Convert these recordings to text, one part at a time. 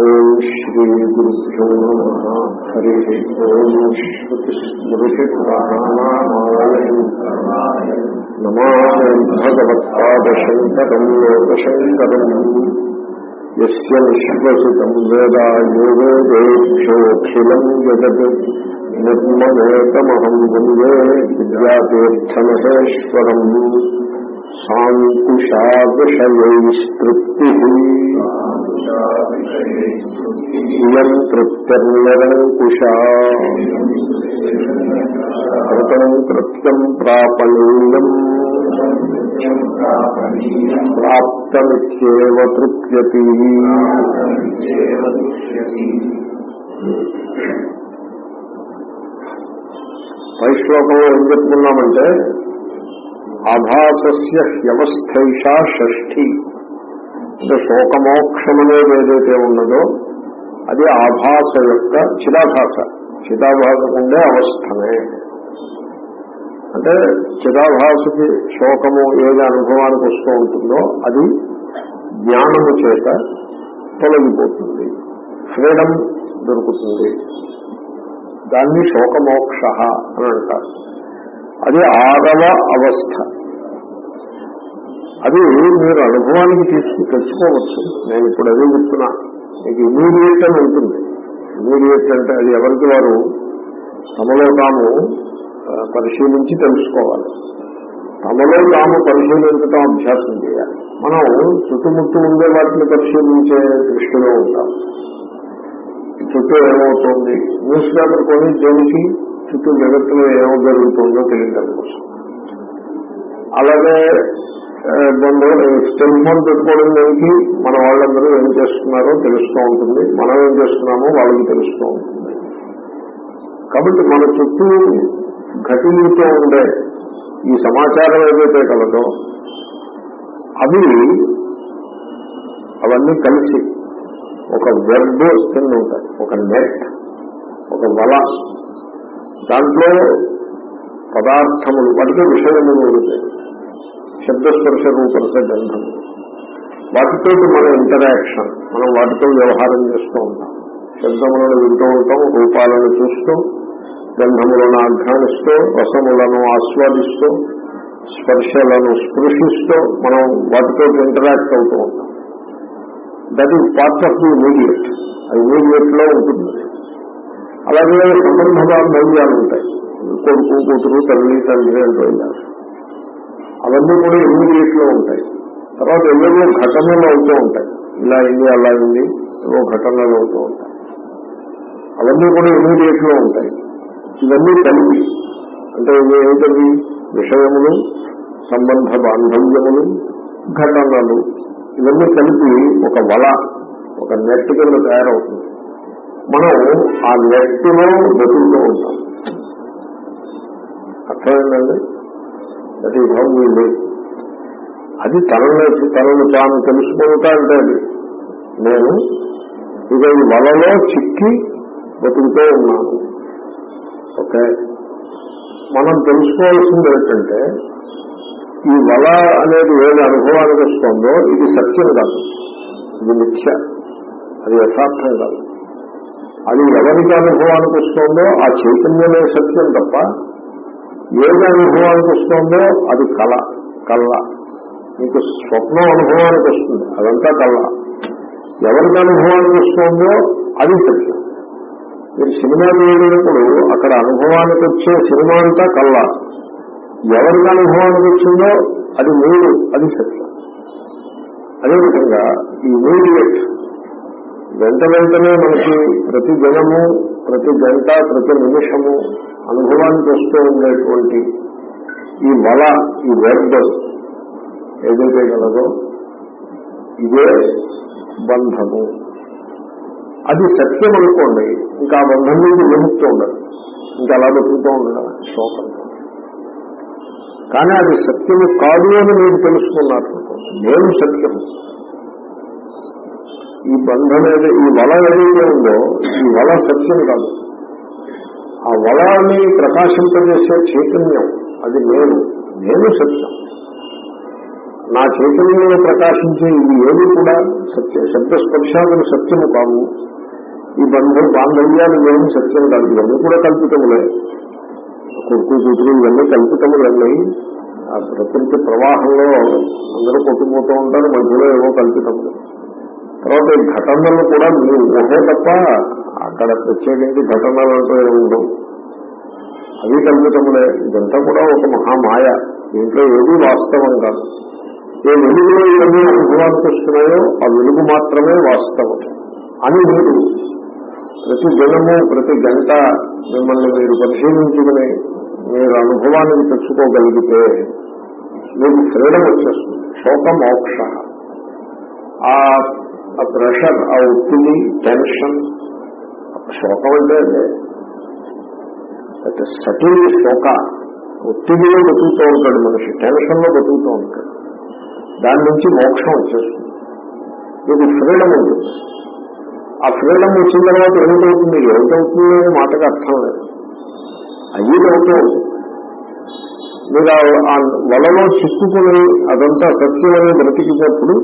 ری گروشا نم بگوتارد شنکر لوگ شنکر یس میبھی جگت نیکمہر ساشا کشت ఇయం తృప్తిర్నిరంకుశా కృతం కృత్యం ప్రాపణీయం ప్రాప్తమిత్యేవ తృప్యతి. పై శ్లోకంలో ఏం చెప్పుకున్నామంటే ఆభాసస్య వ్యవస్థైషా షష్ఠి. అంటే శోకమోక్షం ఏదైతే ఉన్నదో అది ఆభాస యొక్క చిదాభాస. చిదాభాసకుండే అవస్థనే అంటే చిరాభాషకి శోకము ఏది అనుభవానికి వస్తూ ఉంటుందో అది జ్ఞానము చేత తొలగిపోతుంది. ఫ్రీడమ్ దొరుకుతుంది. దాన్ని శోకమోక్ష అని అంటారు. అది ఆరవ అవస్థ. అది మీరు అనుభవానికి తీసుకు తెచ్చుకోవచ్చు. నేను ఇప్పుడు అదే చెప్తున్నా. మీకు ఇమీడియట్ అని ఉంటుంది. ఇమీడియట్ అంటే అది ఎవరికి వారు తమలో తాము పరిశీలించి తెలుసుకోవాలి. తమలో తాము పరిశీలించడం అభ్యాసం చేయాలి. మనం చుట్టుముట్టు ఉండే వాటిని పరిశీలించే దృష్టిలో ఉంటాం. చుట్టూ ఏమవుతుంది? న్యూస్ పేపర్ కొని దేనికి? చుట్టూ జగత్తులో ఏమో జరుగుతుందో తెలియడం కోసం. అలాగే బంధువులు ఫోన్ పెట్టుకోవడం దానికి మన వాళ్ళందరూ ఏం చేస్తున్నారో తెలుస్తూ ఉంటుంది. మనం ఏం చేస్తున్నామో వాళ్ళకి తెలుస్తూ ఉంటుంది. కాబట్టి మన చుట్టూ ఘటిల్లుతూ ఉండే ఈ సమాచారం ఏదైతే కలదో అవి అవన్నీ కలిసి ఒక వెబ్ కింద ఉంటాయి. ఒక నెట్ ఒక వల. దాంట్లో పదార్థములు వాటికి విషయములు ఉంటాయి. శబ్దస్పర్శ రూపరస గంధం. వాటితో మన ఇంటరాక్షన్ మనం వాటితో వ్యవహారం చేస్తూ ఉంటాం. శబ్దములను వింటూ ఉంటాం రూపాలను చూస్తూ గంధములను ఆఘ్రానిస్తూ రసములను ఆస్వాదిస్తూ స్పర్శలను స్పృశిస్తూ మనం వాటితో ఇంటరాక్ట్ అవుతూ ఉంటాం. That is part of the immediate ఆ ఇమీడియట్లో ఉంటుంది. అలాగే సంబంధ బాంధవ్యాలు ఉంటాయి. కొడుకు కూతురు తల్లి తండ్రి అంటూ వెళ్ళారు అవన్నీ కూడా ఇమీడియట్లో ఉంటాయి. తర్వాత ఎన్నో ఘటనలు అవుతూ ఉంటాయి. ఇలా అయింది అలా అయింది ఏవో ఘటనలు అవుతూ ఉంటాయి. అవన్నీ కూడా ఇమీడియట్లో ఉంటాయి. ఇవన్నీ కలిపి అంటే ఇవి విషయములు సంబంధ బాంధవ్యములు ఘటనలు ఇవన్నీ కలిపి ఒక వల ఒక నెట్ కింద తయారవుతుంది. మనం ఆ నెట్లో బతుకుతూ ఉంటాం. అర్థమైందండి? That is how we live అది తనను తనను తాను తెలుసుకుంటా అంటే అది. నేను ఇక ఈ వలలో చిక్కి బతుకుతూ ఉన్నాను. ఓకే? మనం తెలుసుకోవాల్సింది ఏంటంటే ఈ వల అనేది ఏది అనుభవానికి వస్తుందో ఇది సత్యం కాదు. ఇది మిథ్య. అది యథార్థం కాదు. అది ఎవరికి అనుభవానికి వస్తుందో ఆ చైతన్యమే సత్యం తప్ప ఏది అనుభవానికి వస్తుందో అది కళ కళ్ళ మీకు స్వప్నం అనుభవానికి వస్తుంది అదంతా కళ్ళ ఎవరికి అనుభవానికి వస్తుందో అది సత్యం మీరు సినిమా చూడేటప్పుడు అక్కడ అనుభవానికి వచ్చే సినిమా అంతా కళ్ళ ఎవరికి అనుభవానికి వచ్చిందో అది మీరు అది సత్యం అదేవిధంగా ఈ ఇమీడియట్ వెంట వెంటనే మనకి ప్రతి జనము ప్రతి గంట ప్రతి నిమిషము అనుభవానికి వస్తూ ఉండేటువంటి ఈ వల ఈ వెబ్ ఏదైతే కలదో ఇదే బంధము. అది సత్యం అనుకోండి ఇంకా ఆ బంధం నుంచి విముక్తి ఉండదు. ఇంకా అలా బతుకుతూ ఉండడం శోకం. కానీ అది సత్యము కాదు అని మీరు తెలుసుకున్నారు నేను సత్యం. ఈ బంధం ఏదో ఈ వల ఏదైతే ఉందో ఈ వల సత్యం కాదు. ఆ వలాన్ని ప్రకాశింపజేసే చైతన్యం అది నేను నేను సత్యం. నా చైతన్యంలో ప్రకాశించే ఇవి ఏవి కూడా సత్య. శబ్దస్పర్శాదులు సత్యము కావు. ఈ బంధు బాంధవ్యాలు ఏమి సత్యం కాదు. ఇవన్నీ కూడా కల్పితములే. కొడుకు కూతురు ఇవన్నీ కల్పితములన్నీ ఆ ప్రకృతి ప్రవాహంలో అందరూ కొట్టుకుపోతూ ఉంటారు. మధ్యలో ఏవో కల్పితములు. తర్వాత ఈ ఘటనలు కూడా మీ ఊహే తప్ప అక్కడ ప్రత్యేకించి ఘటనలు అంటూ ఉండవు. అవి కల్పితములే. ఇదంతా కూడా ఒక మహామాయ. దీంట్లో ఏది వాస్తవం కాదు. ఏ వెలుగులో ఇవన్నీ అనుభవానికి వస్తున్నాయో ఆ వెలుగు మాత్రమే వాస్తవం. అని మీరు ప్రతి దినము ప్రతి గంట మిమ్మల్ని మీరు పరిశీలించుకుని మీరు అనుభవానికి తెచ్చుకోగలిగితే మీకు ఫ్రీడమ్ వచ్చేస్తుంది. శోక మోక్ష ఆ ఆ ప్రెషర్ ఆ ఒత్తిడి టెన్షన్ శోకం అంటే సటిల్ శోక ఒత్తిడిలో బతుకుతూ ఉంటాడు మనిషి. టెన్షన్లో బతుకుతూ ఉంటాడు. దాని నుంచి మోక్షం వచ్చేస్తుంది. మీకు ఫ్రీడమ్ ఉంటుంది ఆ ఫ్రీడమ్ వచ్చిన తర్వాత ఏమిటవుతుంది ఏమిటవుతుంది అనే మాటకు అర్థం లేదు. అయ్యేది అవుతూ ఉంటుంది మీరు ఆ వలలో చిక్కుకుని అదంతా సత్యమని బ్రతికినప్పుడు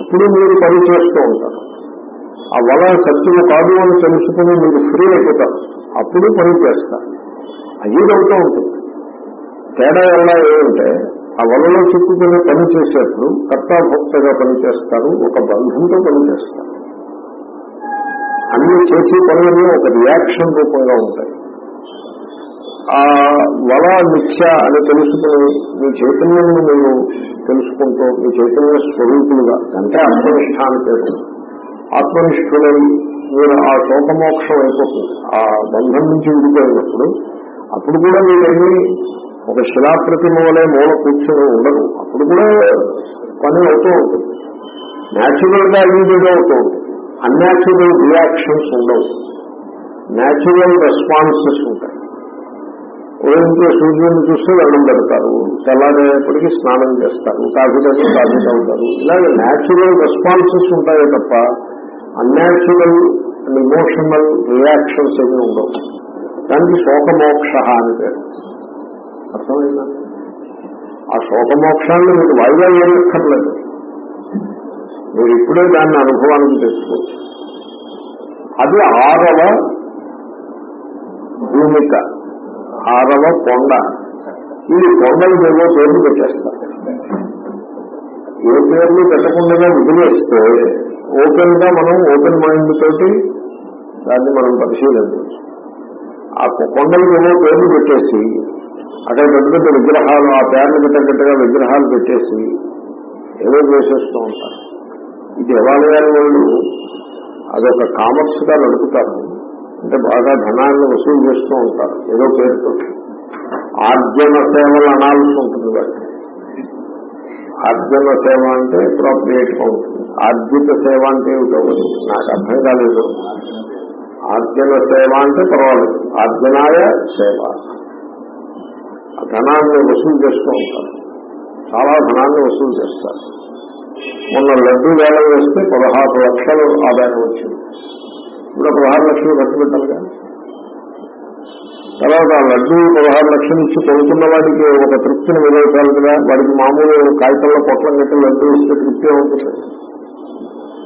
అప్పుడు మీరు పని చేస్తూ ఉంటారు. ఆ వల సత్యము కాదు అని తెలుసుకుని మీరు ఫ్రీ అయిపోతారు. అప్పుడు పని చేస్తారు. అయ్యేది అవుతూ ఉంటుంది. తేడా ఎలా ఏమంటే ఆ వలలో చిక్కుకుని పని చేసేప్పుడు కర్తాభోక్తగా పనిచేస్తారు ఒక బంధంతో పనిచేస్తారు అన్ని చేసే పనులన్నీ ఒక రియాక్షన్ రూపంగా ఉంటాయి. ఆ వల మిథ్య అని తెలుసుకుని మీ చైతన్యం మీరు తెలుసుకుంటూ మీ చైతన్య స్వరూపులుగా అంటే ఆత్మనిష్టాన్ని పేరు ఆత్మనిష్ఠులై మీరు ఆ శోకమోక్షం అయిపోతుంది. ఆ బంధం నుంచి విడిపోయినప్పుడు అప్పుడు కూడా మీరేమి ఒక శిలాప్రతిమ వలె మూల కూర్చొని ఉండదు అప్పుడు కూడా పని అవుతూ ఉంటుంది. న్యాచురల్గా అయ్యేదిగా అవుతూ ఉంటుంది. అన్యాచురల్ రియాక్షన్స్ ఉండవు. న్యాచురల్ రెస్పాన్సెస్ ఉంటాయి. ఉదయించే సూర్యుడిని చూస్తే వెళ్ళడం పెడతారు. చల్లారేపటికి స్నానం చేస్తారు. కాఫీ దగ్గర కాఫీ తాగుతారు. ఇలాగే న్యాచురల్ రెస్పాన్సెస్ ఉంటాయే తప్ప అన్యాచురల్ అండ్ ఇమోషనల్ రియాక్షన్స్ ఏమి ఉండవు. దానికి శోకమోక్ష అని పేరు. అర్థమైందా? ఆ శోకమోక్షాన్ని మీకు వాయిదా ఏమక్కర్లేదు మీరు ఇప్పుడే దాన్ని అనుభవానికి తెచ్చుకోవచ్చు. అది ఆరవ భూమిక. ఆరవ కొండ. ఈ కొండలు ఏవో పేర్లు పెట్టేస్తారు ఏ పేర్లు పెట్టకుండా వదిలేస్తే ఓపెన్గా మనం ఓపెన్ మైండ్ తోటి దాన్ని మనం పరిశీలించవచ్చు. ఆ కొండలు ఏవో పేర్లు పెట్టేసి అక్కడ పెద్ద పెద్ద విగ్రహాలు ఆ పేర్లకు తగ్గట్టుగా విగ్రహాలు పెట్టేసి ఏదో చేసేస్తూ ఉంటారు. ఈ దేవాలయాల వాళ్ళు అదొక కామర్స్గా నడుపుతారు. అంటే బాగా ధనాన్ని వసూలు చేస్తూ ఉంటారు. ఏదో పేరుతో. ఆర్జన సేవలు అనాల్సి ఉంటుంది వాటిని ఆర్జన సేవ అంటే ప్రాపరేట్గా ఉంటుంది. ఆర్జిత సేవ అంటే ఏమిటో నాకు అర్థం కాలేదు. ఆర్జన సేవ అంటే పర్వాలేదు. ఆర్జనాయ సేవ. ధనాన్ని వసూలు చేస్తూ ఉంటారు. చాలా ధనాన్ని వసూలు చేస్తారు. మొన్న లడ్డు వేలం వేస్తే పదహారు లక్షలు ఆదాయం వచ్చింది. ఇప్పుడు పదహారు లక్షలు ఖర్చు పెట్టాలిగా? తర్వాత ఆ లడ్డు పదహారు లక్షలు ఇచ్చి కొనుక్కున్న వాడికి ఒక తృప్తిని మిగల్చాలి కదా? వాడికి మామూలు కాగితంలో పొట్లం కట్టి లడ్డు ఇస్తే తృప్తి ఉంటుంది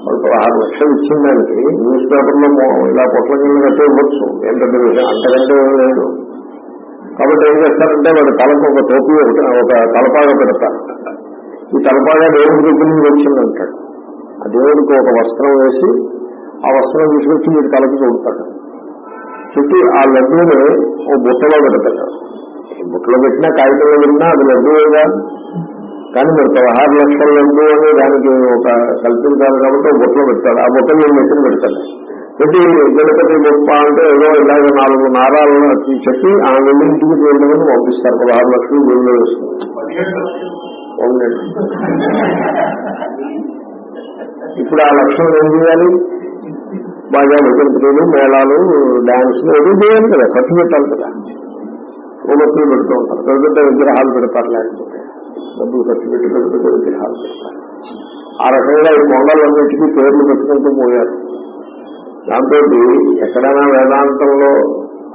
వాడు పదహారు లక్షలు ఇచ్చిన దానికి న్యూస్ పేపర్లో ఇలా పొట్ల కింద కట్టే ఇవ్వచ్చు. ఏం విషయం అంతకంటే లేదు. కాబట్టి ఏం చేస్తారంటే వాడు తలకు ఒక టోపీ ఒకటి ఒక తలపాగా పెడతారు ఈ తలపాగా దేవుడి దగ్గర నుంచి వచ్చిందంటాడు. ఆ దేవుడికి ఒక వస్త్రం వేసి ఆ వస్త్రం తీసుకొచ్చి మీరు తలకి చూడతాడు చుట్టి ఆ లడ్డూని ఓ బుట్టలో పెడతాడు బుట్టలో పెట్టినా కాగితంలో పెట్టినా అది లడ్డూగా కానీ మీరు పదహారు లక్షల లడ్డు అని దానికి ఒక కల్పించాలి కాబట్టి బుట్టలో పెడతాడు ఆ బుట్టలో నేను ఎత్తుని పెడతాడు పెట్టి గణపతి గొప్ప అంటే ఏదో ఇలాగ నాలుగు నారాలను చెప్పి ఆ వెళ్ళింటికి వెళ్ళమని పంపిస్తారు. పదహారు లక్షలు వీళ్ళు వేస్తుంది అవునండి ఇప్పుడు ఆ లక్షణం ఏం చేయాలి? బాగా భజంత్రులు మేళాలు డాన్సులు ఏదో చేయాలి కదా ఖర్చు పెట్టాలి కదా. ఓమత్తులు పెడుతూ ఉంటారు. పెద్ద పెద్ద విగ్రహాలు పెడతారు లేకపోతే డబ్బులు ఖర్చు పెట్టి పెద్ద పెద్ద విగ్రహాలు పెడతారు. ఆ రకంగా ఈ కొండలన్నింటికీ పేర్లు పెట్టుకుంటూ పోయారు. దాంతో ఎక్కడైనా వేదాంతంలో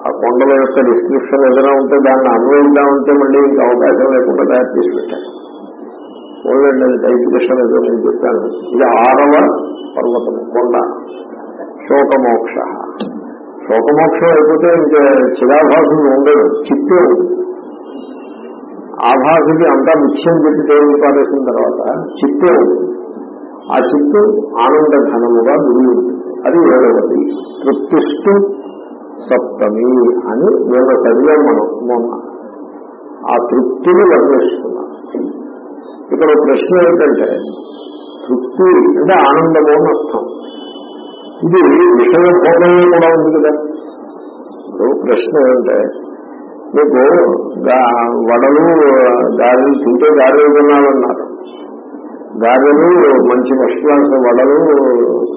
ఆ కొండల యొక్క డిస్క్రిప్షన్ ఏదైనా ఉంటే దాన్ని అన్వయిద్దామంటే మళ్ళీ ఇంకా అవకాశం లేకుండా తయారు చేసి పెట్టారు. ఓల్డ్ డైగ్రెషన్ ఏదో నేను చెప్పాను. ఇది ఆరవ పర్వతం కొండ. శోకమోక్ష. శోకమోక్షం అయిపోతే ఇంకా చిరాభాసుడు ఉండదు చిత్తే. ఉంటుంది ఆభాసుకి అంతా మిథ్యం చెప్పి దేవుడు పారేసిన తర్వాత చిత్తే. ఆ చిత్తు ఆనంద ఘనముగా మిగిలి అది ఏడవది. తృప్తిష్టు సప్తమి అని నేను చదివాం మనం మొన్న ఆ తృప్తిని వర్ణిస్తున్నాం ఇక్కడ ప్రశ్న ఏంటంటే తృప్తి అంటే ఆనందము అని అర్థం ఇది విషయ భోగంలో కూడా ఉంది కదా. ఇప్పుడు ప్రశ్న ఏంటంటే మీకు వడలు గారెలు తింటే గారెలు తినాలన్నారు గారెలు మంచి ఫస్ట్ క్లాస్ వడలు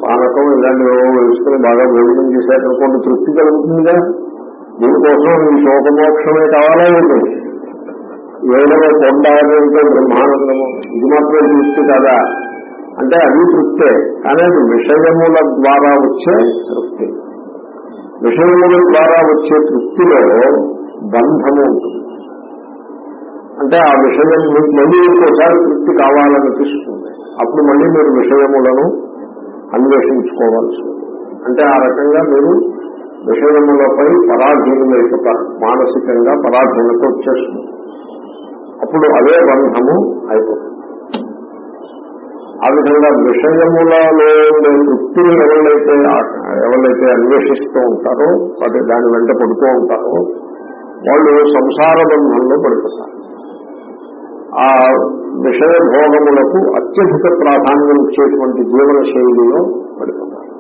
పానకం ఇలాంటివి వేసుకుని బాగా భోజనం చేశారనుకోండి తృప్తి కలుగుతుందిగా. దీనికోసం ఈ శోకమోక్షమే కావాలా ఏంటి ఏడవ కొండ బ్రహ్మానందము. ఇది మాత్రం తృప్తి కదా. అంటే అది తృప్తే కానీ విషయముల ద్వారా వచ్చే తృప్తి. విషయముల ద్వారా వచ్చే తృప్తిలో బంధము ఉంటుంది. అంటే ఆ విషయం మీకు మళ్ళీ ఇంకోసారి తృప్తి కావాలనిపిస్తుంది. అప్పుడు మళ్ళీ మీరు విషయములను అన్వేషించుకోవాల్సి అంటే ఆ రకంగా మీరు విషయములపై పరాధీనమైపోతారు మానసికంగా పరాధీనత వచ్చేస్తుంది. అప్పుడు అదే బంధము అయిపోతుంది. ఆ విధంగా విషయములలో ఉండే వృత్తిని ఎవరైతే ఎవరైతే అన్వేషిస్తూ ఉంటారో వాటి దాని వెంట పడుతూ ఉంటారో వాళ్ళు సంసార బంధంలో పడిపోతారు. ఆ విషయ భోగములకు అత్యధిక ప్రాధాన్యం ఇచ్చేటువంటి జీవన శైలిలో పడిపోతారు.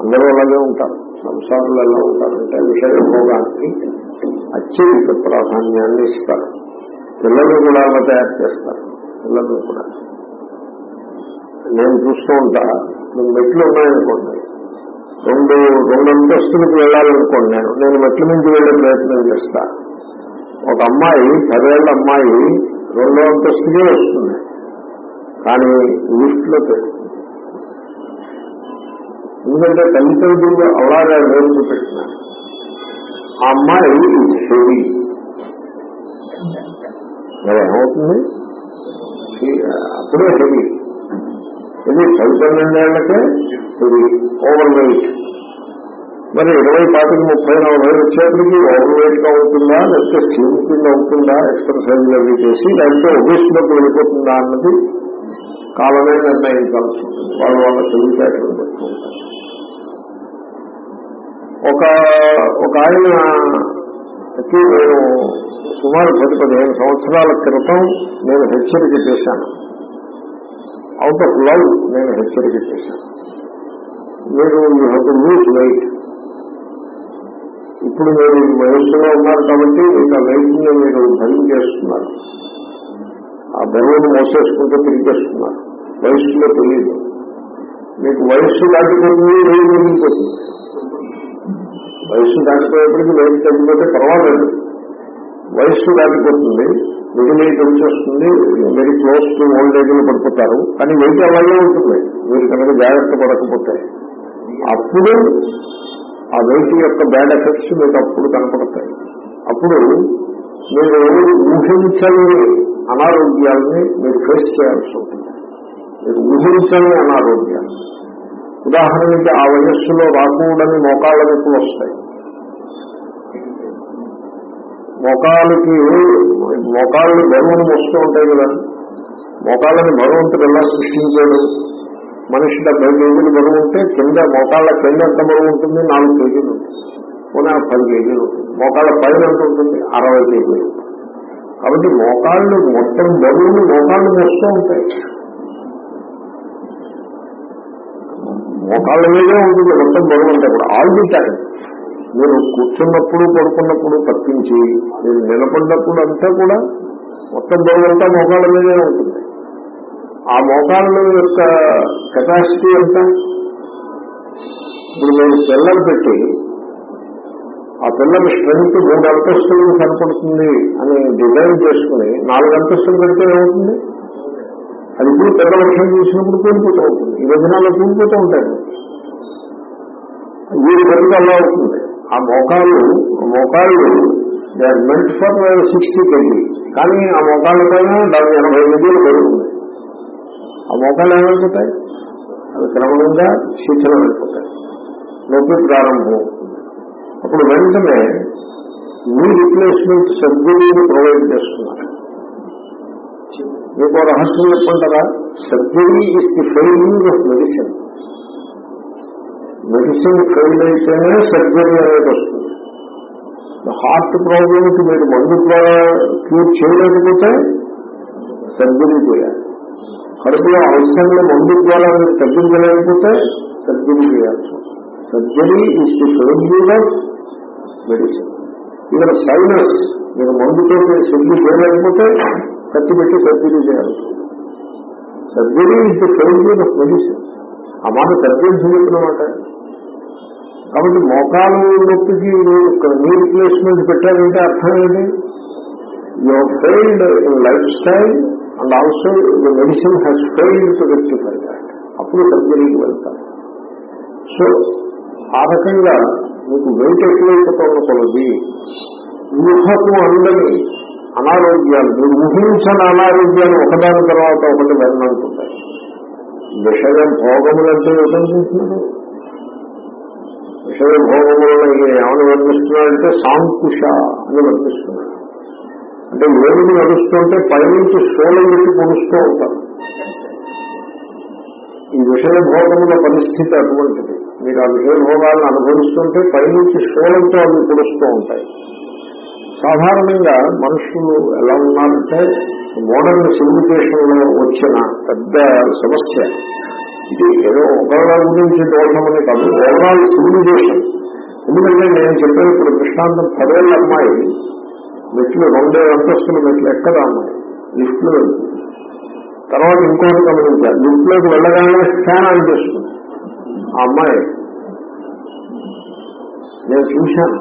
అందరూ అలాగే ఉంటారు. సంసారంలో ఎలా ఉంటారంటే విషయ భోగానికి అత్యధిక ప్రాధాన్యాన్ని ఇస్తారు. పిల్లలు కూడా అలా తయారు చేస్తారు. పిల్లలు కూడా. నేను చూస్తూ ఉంటా. నేను మెట్లు ఉన్నాయనుకోండి. రెండు రెండు అంతస్తులకు వెళ్ళాలనుకోండి నేను. నేను మెట్ల నుంచి వెళ్ళే ప్రయత్నం చేస్తా. ఒక అమ్మాయి పదేళ్ళ అమ్మాయి రెండో అంతస్తుకే వస్తుంది. కానీ లిఫ్ట్లో పెడుతుంది ఎందుకంటే తల్లిదండ్రులు అలాగే నేర్చు పెట్టినారు ఆ అమ్మాయి హెవీ మరి ఏమవుతుంది? అప్పుడే హెవీ ఇది పది పన్నెండేళ్ళకే ఇది ఓవర్ వెయిట్ మరి ఇరవై పాతికి ముప్పై నలభై వచ్చేప్పటికి ఓవర్ వెయిట్గా ఉంటుందా లేకపోతే స్లిమ్ కింద ఉంటుందా ఎక్సర్సైజ్ అవి చేసి లేకపోతే ఒబేస్లోకి వెళ్ళిపోతుందా అన్నది కాలమే నిర్ణయించాల్సి ఉంటుంది. వాళ్ళ వాళ్ళ తెలివితేటలు పెట్టుకుంటారు. ఒక ఒక ఆయనకి నేను సుమారు పది పదిహేను సంవత్సరాల క్రితం నేను హెచ్చరిక చేశాను. అవుట్ ఆఫ్ లవ్ నేను హెచ్చరిక చేశాను. మీరు you have to lose weight ఇప్పుడు మీరు వయస్సులో ఉన్నారు కాబట్టి మీకు ఆ వెయిట్ని మీరు భయం చేస్తున్నారు. ఆ బరువును మోసేసుకుంటూ తిరిగేస్తున్నారు. వయస్సులో తెలియదు మీకు వయస్సు దాటిపోతుంది వెయిట్ మిగిలిపోతుంది వయస్సు దాటిపోయేప్పటికీ వెయిట్ తగ్గిపోతే పర్వాలేదు. వయస్సు దాటిపోతుంది. మిడిల్ ఏజ్ వచ్చేస్తుంది వెరీ క్లోజ్ టు ఓల్డ్ ఏజ్లో పడిపోతారు. కానీ వెయిట్ అలాగే ఉంటుంది. మీరు కనుక జాగ్రత్త పడకపోతే. అప్పుడు ఆ వెయిట్ యొక్క బ్యాడ్ ఎఫెక్ట్స్ మీకు అప్పుడు కనపడతాయి. అప్పుడు మీరు ఊహించని అనారోగ్యాలని మీరు ఫేస్ చేయాల్సి ఉంటుంది. మీరు ఊహించని అనారోగ్యాలు. ఉదాహరణకి ఆ వయస్సులో రాకూడని మోకాళ్ళ నొప్పులు వస్తాయి. మోకాళ్ళకి మోకాళ్ళు బరువును మోస్తూ ఉంటాయి కదా. మోకాళ్ళని భగవంతుడు ఎలా సృష్టించాడు? మనిషి డెబ్బై కేజీలు బరువు ఉంటే కింద మోకాళ్ళ కింద ఎంత బరువు ఉంటుంది? నాలుగు కేజీలు పోనీ పది కేజీలు ఉంటుంది. మోకాళ్ళ పైన ఎంత ఉంటుంది? అరవై కేజీలు కాబట్టి మోకాళ్ళు మొత్తం బరువులు మోకాళ్ళు మోస్తూ ఉంటాయి. మోకాళ్ళ మీదే ఉంటుంది మొత్తం బరువు అంటే కూడా. ఆల్ ది టైం మీరు కూర్చున్నప్పుడు పడుకున్నప్పుడు తప్పించి మీరు నిలబడినప్పుడు అంతా కూడా మొత్తం బరువు అంతా మోకాళ్ళ మీదే ఉంటుంది. ఆ మోకాళ్ళ యొక్క కెపాసిటీ ఎంత? ఇప్పుడు మీరు పిల్లలు పెట్టి ఆ పిల్లల స్ట్రెంగ్త్ రెండు అంతస్తులకు కనపడుతుంది అని డిజైన్ చేసుకుని నాలుగు అంతస్తులు పెడితే ఏమవుతుంది? అది ఇప్పుడు పెద్ద వర్షం చూసినప్పుడు కూలిపోతూ ఉంటుంది. ఈ రోజునాల్లో కూలిపోతూ ఉంటాయి. వీడి బతుకు అలా అవుతుంది. ఆ మోకాళ్ళు మోకాళ్ళు they are meant for sixty KG కానీ ఆ మోకాళ్ళ పైన దాని ఎనభై కేజీలు పెరుగుతుంది ఆ మోకాళ్ళు ఏమైపోతాయి? అవి క్రమంగా శిథిలం అయిపోతాయి నొప్పి ప్రారంభం అప్పుడు వెంటనే మీ రిప్లేస్మెంట్ సర్జరీని ప్రొవైడ్ చేస్తున్నారు. మీకు రహస్యం చెప్పంటారా surgery is the failing of medicine medicine fail అయితేనే సర్జరీ అనేది వస్తుంది. హార్ట్ ప్రాబ్లంకి మీరు మందు ద్వారా క్యూర్ చేయలేకపోతే సర్జరీ చేయాలి. కడుపులో అవసరంలో మందు ద్వారా మీరు తగ్గించలేకపోతే సర్జరీ చేయాలి. Surgery is the failure of medicine ఇక్కడ సైనస్ మీరు మందుతో సర్జరీ చేయలేకపోతే కత్తి పెట్టి సర్జరీ చేయాలి. Surgery is the failure of medicine ఆ మాట సర్జరీ చెప్పిన మాట కాబట్టి మోకాలు నొప్పికి నీ రిప్లేస్మెంట్ పెట్టారంటే అర్థం ఏంటి? Your failed in lifestyle and also the medicine has failed to rectify that అప్పుడు సర్జరీకి వెళ్తారు. సో ఆ రకంగా మీకు వెయిట్ ఎక్కువైపోతున్న కొలది ఊహకు అందని అనారోగ్యాలు మీరు ఊహించని అనారోగ్యాలు ఒకదాని తర్వాత ఒకటి వెళ్ళనుకుంటాయి విషయం భోగములంటే ఏమనుకుంటున్నారు విషయ ఏమని వర్ణిస్తున్నాడంటే సాంకుష అని వర్ణిస్తున్నాడు అంటే ఏడుగు నడుస్తుంటే పైనుంచి సోలం పెట్టి పొడుస్తూ ఉంటారు ఈ విషయభోగముల పరిస్థితి అటువంటిది. మీరు ఆ విషయభోగాలను అనుభవిస్తుంటే పైనుంచి సోలంతో అవి పొడుస్తూ ఉంటాయి. సాధారణంగా మనుషులు ఎలా ఉన్నారంటే మోడర్న్ సివిలైజేషన్లో వచ్చిన పెద్ద సమస్య ఇది ఏదో ఒకళ్ళ గురించి దోషమని కాదు. ఓవరాల్ సివిలైజేషన్ ఎందుకంటే నేను చెప్పాను ఇప్పుడు దృష్టాంతం పదేళ్ళ అమ్మాయి. మెట్లు రెండే అంతస్తులు మెట్లు ఎక్కడ అమ్మాయి? లిఫ్ట్లో వెళ్తుంది. తర్వాత ఇంకోటి గమనించాలి. లిఫ్ట్లోకి వెళ్ళగానే ఫ్యాన్ ఆన్ చేస్తుంది ఆ అమ్మాయి నేను చూశాను.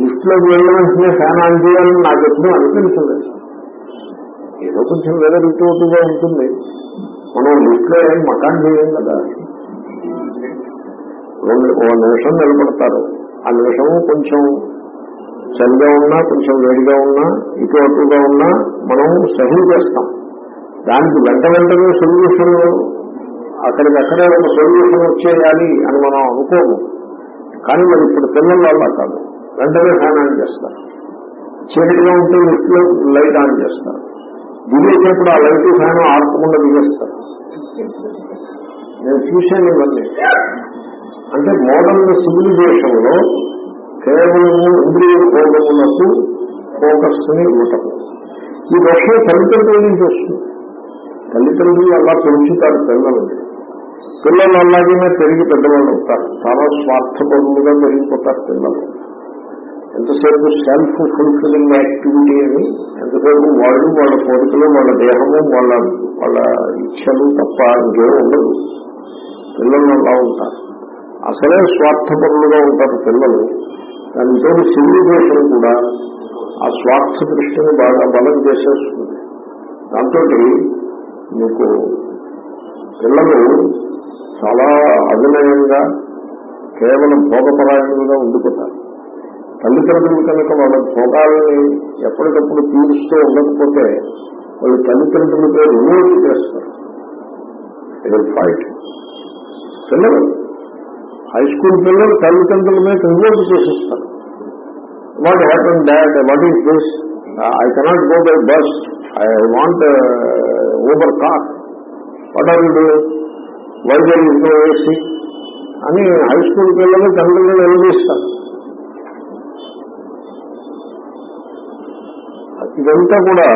లిఫ్ట్లోకి వెళ్ళిన వెంటనే ఫ్యాన్ ఆన్ చేయాలని నాకు ఎప్పుడూ అనిపించలేదు. ఏదో కొంచెం వెదర్ ఇటు ఉంటుంది. మనం లిఫ్ట్లో ఏం మకాన్ చేయం కదా? రెండు ఓ నిమిషం నిలబడతారు. ఆ నిమిషము కొంచెం చలిగా ఉన్నా కొంచెం వేడిగా ఉన్నా ఇటు అటుగా ఉన్నా మనం సహీ చేస్తాం. దానికి వెంట వెంటనే సొల్యూషన్ అక్కడికక్కడే ఒక సొల్యూషన్ వచ్చేయాలి అని మనం అనుకోము. కానీ మరి ఇప్పుడు పిల్లల అలా కాదు. వెంటనే ఫ్యాన్ ఆన్ చేస్తారు. చీకటిగా ఉంటే లిఫ్ట్లో లైట్ ఆన్ చేస్తారు. దిగేసేప్పుడు ఆ లైట్ ఫ్యాన్ ఆడకుండా దిగేస్తారు. నేను చూశాను ఇవన్నీ. అంటే మోడర్న్ సివిలైజేషన్లో కేవలము ఇంద్రియ భోగములకు ఫోకస్ని ఇవ్వటం. ఈ దోషం తల్లిదండ్రుల నుంచి వస్తుంది తల్లిదండ్రులు అలా పెంచుతారు పిల్లల్ని. పిల్లలు అలాగే పెరిగి పెద్దవాళ్ళు అవుతారు. చాలా స్వార్థపరులుగా పెరిగిపోతారు పిల్లలు. ఎంతసేపు సెల్ఫ్ ఫుల్ఫిలింగ్ యాక్టివిటీ అని ఎంతసేపు వాళ్ళు వాళ్ళ కోరికలు వాళ్ళ దేహము వాళ్ళ వాళ్ళ ఇచ్చలు తప్ప ఇంకేం ఉండదు. పిల్లలు అలా ఉంటారు. అసలే స్వార్థపరులుగా ఉంటారు పిల్లలు. దానితో సివిలైజేషన్ కూడా ఆ స్వార్థ దృష్టిని బాగా బలం చేసేస్తుంది. దాంతో మీకు పిల్లలు చాలా అభినయంగా కేవలం భోగపరాయణంగా ఉండిపోతారు. తల్లిదండ్రులు కనుక వాళ్ళ భోగాలని ఎప్పటికప్పుడు తీరుస్తూ ఉండకపోతే వాళ్ళు తల్లిదండ్రులపై రిమోట్ చేస్తారు. ఫైట్ పిల్లలు హై స్కూల్ పిల్లలు తల్లిదండ్రుల మీద రిమోట్ చేసేస్తారు. What happen dad what is this I cannot go by bus I want Uber car what are you వైద్యం ఇంట్లో వేసి అని హై స్కూల్ పిల్లలు తల్లిదండ్రులు నిలదీస్తారు ఇదంతా కూడా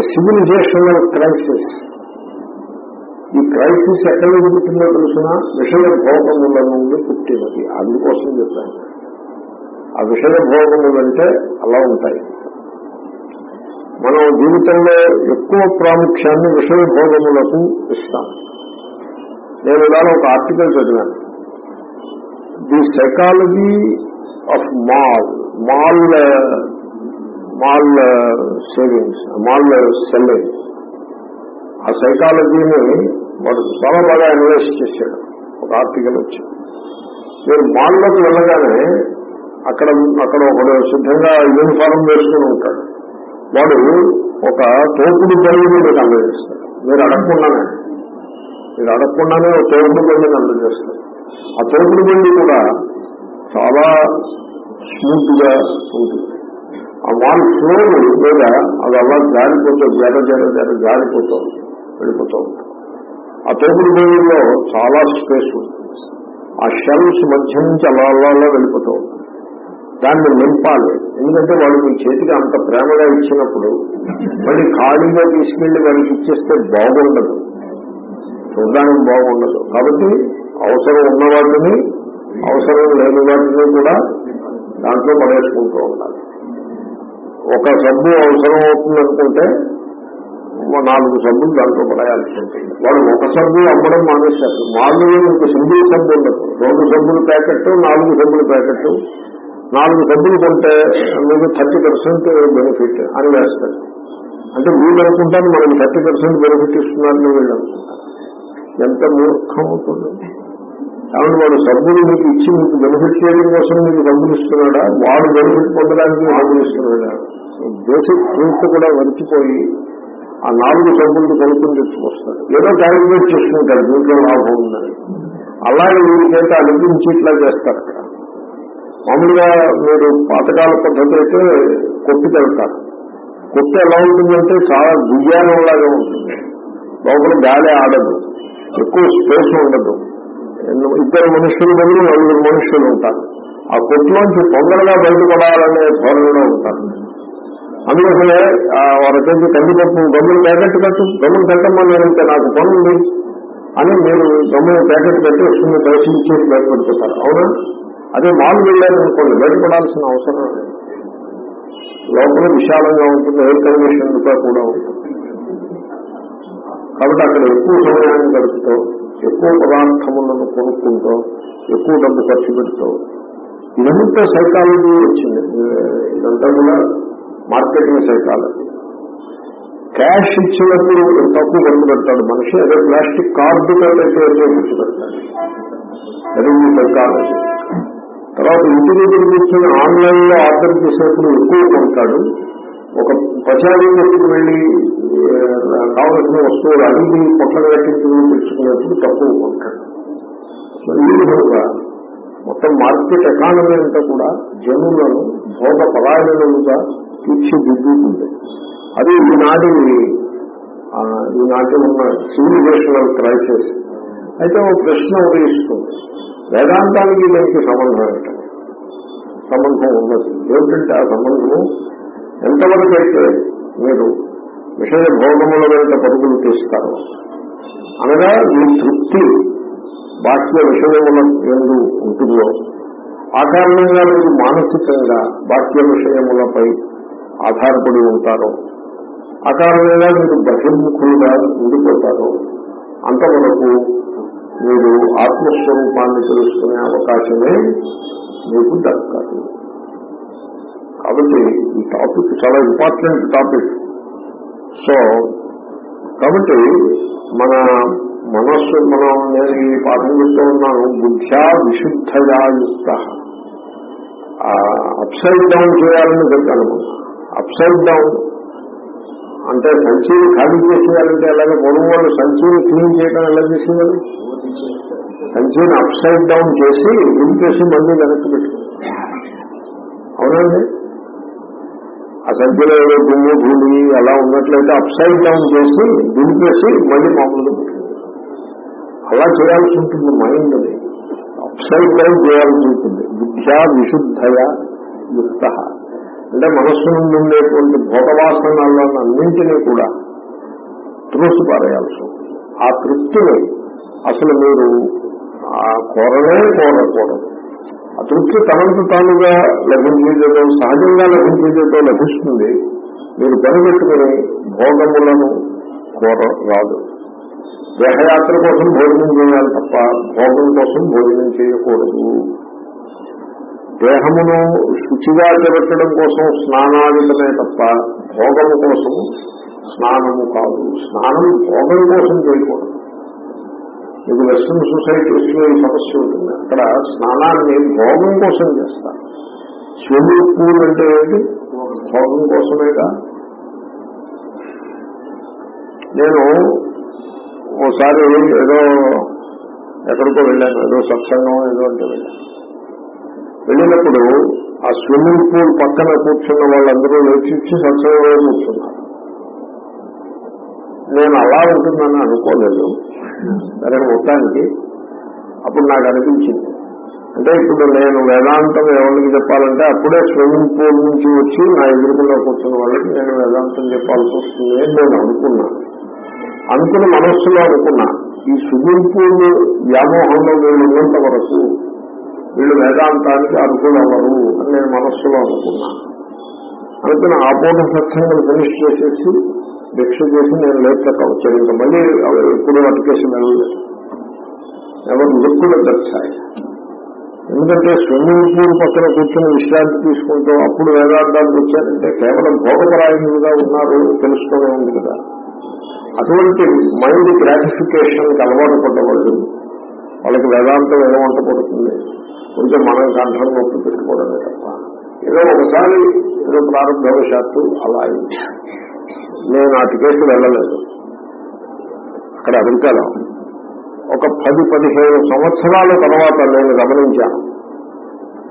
సివిలైజేషనల్ క్రైసిస్ ఈ క్రైసిస్ ఎక్కడ నుంచి పుట్టిందో తెలిసిన? విషయ భోగముల నుండి పుట్టినది. అందుకోసం చెప్పాను. ఆ విషయ భోగములు అంటే అలా ఉంటాయి. మనం జీవితంలో ఎక్కువ ప్రాముఖ్యాన్ని విషయ భోగములకు ఇస్తాం. నేను ఇలా ఒక ఆర్టికల్ చదివాను. The psychology of mall mall mall savings mall selling ఆ సైకాలజీని వాడు చాలా బాగా అనలైజ్ చేశాడు. ఒక ఆర్టికల్ వచ్చి. మీరు మాల్లోకి వెళ్ళగానే అక్కడ అక్కడ ఒకడు సిద్ధంగా యూనిఫారం వేసుకుని ఉంటాడు. వాడు ఒక తోపుడు పనులు మీకు అందజేస్తాడు మీరు అడగకుండానే మీరు అడగకుండానే ఒక తోపుడు బండిని అందజేస్తారు ఆ తోపుడు బండి కూడా చాలా స్మూత్గా ఉంటుంది. ఆ వాల్ ఫ్లోర్ లేదా అది అలా జారిపోతూ జర జర జర జారిపోతూ వెళ్ళిపోతూ ఉంటుంది. ఆ తోపుడు బండిలో చాలా స్పేస్ ఉంటుంది. ఆ షెల్స్ మధ్య నుంచి అలా అలా అలా వెళ్ళిపోతూ ఉంటుంది. దాన్ని నింపాలి. ఎందుకంటే వాళ్ళు మీ చేతికి అంత ప్రేమగా ఇచ్చినప్పుడు మళ్ళీ ఖాళీగా తీసుకెళ్ళి వాళ్ళకి ఇచ్చేస్తే బాగుండదు. చూడడానికి బాగుండదు. కాబట్టి అవసరం ఉన్న వాటిని అవసరం లేని వాటిని కూడా దాంట్లో పడేసుకుంటూ ఉండాలి. ఒక సబ్బు అవసరం అవుతుంది అనుకుంటే నాలుగు సబ్బులు దాంట్లో పడేయాల్సి ఉంటుంది. వాళ్ళు ఒక సబ్బు అమ్మడం మానేశారు. మామూలుగా ఒక సింగిల్ సబ్బు ఉండదు రెండు సబ్బులు ప్యాకెట్ నాలుగు సబ్బులు ప్యాకెట్ నాలుగు సబ్బులు కొంటే మీకు థర్టీ పర్సెంట్ బెనిఫిట్ అని వేస్తారు. అంటే వీళ్ళు అనుకుంటారు మనకి థర్టీ పర్సెంట్ బెనిఫిట్ ఇస్తున్నారని వీళ్ళు అనుకుంటారు. ఎంత మూర్ఖం అవుతుంది కాబట్టి వాడు సబ్బులు మీకు ఇచ్చి మీకు బెనిఫిట్ చేయడం కోసం మీకు డబ్బులు ఇస్తున్నాడా? వాడు బెనిఫిట్ పొందడానికి డబ్బులు ఇస్తున్నాడా? బేసిక్ ట్రూత్ కూడా మర్చిపోయి ఆ నాలుగు సబ్బులు కొనుక్కుని తెచ్చుకొస్తాడు. ఏదో క్యాలిక్యులేట్ చేసుకుంటాడు దీంట్లో లాభం ఉందని. అలాగే వీరికైతే అనిపించి ఇట్లా చేస్తారు అక్కడ. మామూలుగా మీరు పాతకాల పద్ధతి అయితే కొట్టుకెళ్తారు కొట్టు ఎలా ఉంటుందంటే చాలా దుర్యానంలాగా ఉంటుంది. లోపల గాలి ఆడదు. ఎక్కువ స్పేస్ ఉండదు. ఇద్దరు మనుషులు బదులు నలుగురు మనుషులు ఉంటారు. ఆ కొట్టులోంచి తొందరగా బయటపడాలనే ధోరణిలో ఉంటారు. అందుకోసమే వారికైతే కందిపప్పు గమ్ములు ప్యాకెట్ కట్టు గమ్ములు కట్టమని అంటే నాకు పనుంది అని మీరు గమ్ములు ప్యాకెట్ కట్టి వస్తుంది కలిసి ఇచ్చేసి బయటపడిపోతారు. అవునా? అదే మాల్ వెళ్ళారనుకోండి బయటపడాల్సిన అవసరం లేదు. లోపల విశాలంగా ఉంటుంది ఎయిర్ కండిషన్ కూడా ఉంటుంది. కాబట్టి అక్కడ ఎక్కువ సమయాన్ని గడుపుతూ ఎక్కువ పదార్థములను కొనుక్కుంటూ ఎక్కువ డబ్బు ఖర్చు పెడుతూ ఇదంతా సైకాలజీ వచ్చింది. ఇదంతా కూడా మార్కెటింగ్ సైకాలజీ క్యాష్ ఇచ్చినప్పుడు తక్కువ ఖర్చు పెడతాడు మనిషి అదే ప్లాస్టిక్ కార్డు అయితే ఎక్కువ ఖర్చు పెడతాడు. అది ఈ సైకాలజీ తర్వాత ఇంటి దగ్గర కూర్చొని ఆన్లైన్లో ఆర్డర్ చేసినప్పుడు ఎక్కువ కొంటాడు. ఒక పచారీ కొట్టుకు వెళ్ళి కావలసిన వస్తువులు అడిగి పొట్ల కట్టించుకుని తెచ్చుకునేప్పుడు తక్కువ కొంటాడు సో ఈ విధంగా మొత్తం మార్కెట్ ఎకానమీ అంతా కూడా జనులను భోగ పరాయణులుగా తీర్చిదిద్దుతుంది. అది ఈనాటి ఈనాటి ఉన్న సివిలైజేషనల్ క్రైసిస్ అయితే ఒక ప్రశ్న ఉదయిస్తుంది. వేదాంతానికి దీనికి సంబంధం ఏంటంటే సంబంధం ఉన్నది ఏమిటంటే ఆ సంబంధము? ఎంతవరకు అయితే మీరు విషయ భోగముల వెంట పరుగులు తీస్తారు. అనగా ఈ తృప్తి బాహ్య విషయముల ఎందు ఉంటుందో ఆ కారణంగా మీరు మానసికంగా బాహ్య విషయములపై ఆధారపడి ఉంటారో ఆ కారణంగా మీరు బహిర్ముఖులుగా ఉండిపోతారో అంతవరకు మీరు ఆత్మస్వరూపాన్ని తెలుసుకునే అవకాశమే మీకు దక్కదు కాబట్టి ఈ టాపిక్ చాలా ఇంపార్టెంట్ టాపిక్. సో కాబట్టి మన మనస్సు మనం నేను ఈ పాఠం చెప్తూ ఉన్నాను బుద్ధ్యా విశుద్ధయాయుక్త అప్సైడ్ డౌన్ చేయాలని చెప్పాను. అప్సైడ్ డౌన్ అంటే సంచిని ఖాళీ చేసేయాలంటే అలాగే పొలం వాళ్ళు సంచిని క్లీన్ చేయడం ఎలా చేసేవారు సంచిని అప్సైడ్ డౌన్ చేసి విడిపేసి మళ్ళీ వెనక్కి పెట్టుకుంటారు అవునండి ఆ సంఖ్యలో ఏదో దుమ్ము ధూళి అలా ఉన్నట్లయితే అప్సైడ్ డౌన్ చేసి విడిపేసి మళ్ళీ మామూలుగా అలా చేయాల్సి ఉంటుంది మైండ్ అది. అప్సైడ్ డౌన్ చేయాల్సి ఉంటుంది. విద్యా విశుద్ధయ యుక్త. అంటే మనస్సు నుండి ఉండేటువంటి భోగవాసనాలన్నింటినీ కూడా త్రోసి ఉంటుంది. ఆ తృప్తిని అసలు మీరు ఆ కోరనే కోరకూడదు. ఆ తృప్తి తనంత తానుగా లభించేదేదో సహజంగా లభించేదేదో లభిస్తుంది. మీరు పనిపెట్టుకుని భోగములను కోర రాదు దేహయాత్ర కోసం భోజనం చేయాలి తప్ప భోగం కోసం భోజనం చేయకూడదు. దేహమును శుచిగా తిరగడం కోసం స్నానాదికమే తప్ప భోగము కోసం స్నానము కాదు. స్నానం భోగం కోసం చేయకూడదు. మీకు వెస్ట్రన్ సొసైటీ ఈ సమస్య ఉంటుంది. అక్కడ స్నానాన్ని భోగం కోసం చేస్తారు. స్విమ్మింగ్ పూల్ అంటే ఏంటి? భోగం కోసమేగా. నేను ఓసారి ఏదో ఎక్కడికో వెళ్ళాను. ఏదో సత్సంగం ఏదో అంటే వెళ్ళాను. వెళ్ళినప్పుడు ఆ స్విమ్మింగ్ పూల్ పక్కన కూర్చున్న వాళ్ళందరూ లేచి ఇచ్చి సత్సంగంలో కూర్చున్నారు. నేను అలా ఉంటుందని అనుకోలేదు. సరే మొత్తానికి అప్పుడు నాకు అనిపించింది. అంటే ఇప్పుడు నేను వేదాంతం ఎవరికి చెప్పాలంటే అప్పుడే స్విమ్మింగ్ పూల్ నుంచి వచ్చి నా ఎదురుకుండా కూర్చున్న వాళ్ళకి నేను వేదాంతం చెప్పాల్సి వస్తుంది అని నేను అనుకున్నాను అనుకున్న మనస్సులో అనుకున్నా ఈ స్విమ్మింగ్ పూల్ వ్యామోహంలో వీళ్ళు ఉన్నంత వరకు వీళ్ళు వేదాంతానికి అర్హులవ్వరు అని నేను మనస్సులో అనుకున్నా. అనుకున్న ఆ పూట సత్సంగం ఫినిష్ చేసేసి దీక్ష చేసి నేను లేక వచ్చాను మళ్ళీ అవి ఎప్పుడు అటుకేసి వెళ్ళలేదు. ఎవరు లుక్కులు దర్శాయి. ఎందుకంటే స్విమ్మింగ్ పూల్ పక్కన కూర్చొని విశ్రాంతి తీసుకుంటూ అప్పుడు వేదాంతానికి వచ్చారంటే కేవలం భోగపరాయణులుగా ఉన్నారు తెలుసుకునే ఉంది కదా. అటువంటి మైండ్ గ్రాటిఫికేషన్కి అలవాటు పడ్డవాళ్ళు వాళ్ళకి వేదాంతం ఏదో పడుతుంది? కొంచెం మనం కంఠం నొప్పి పెట్టుకోవడమే తప్ప. ఏదో ఒకసారి ఏదో ప్రారంభవశాత్తు అలా అయింది. నేను అటుకేసి వెళ్ళలేదు. అక్కడ అమెరికాలో ఒక పది పదిహేను సంవత్సరాల తర్వాత నేను గమనించాను.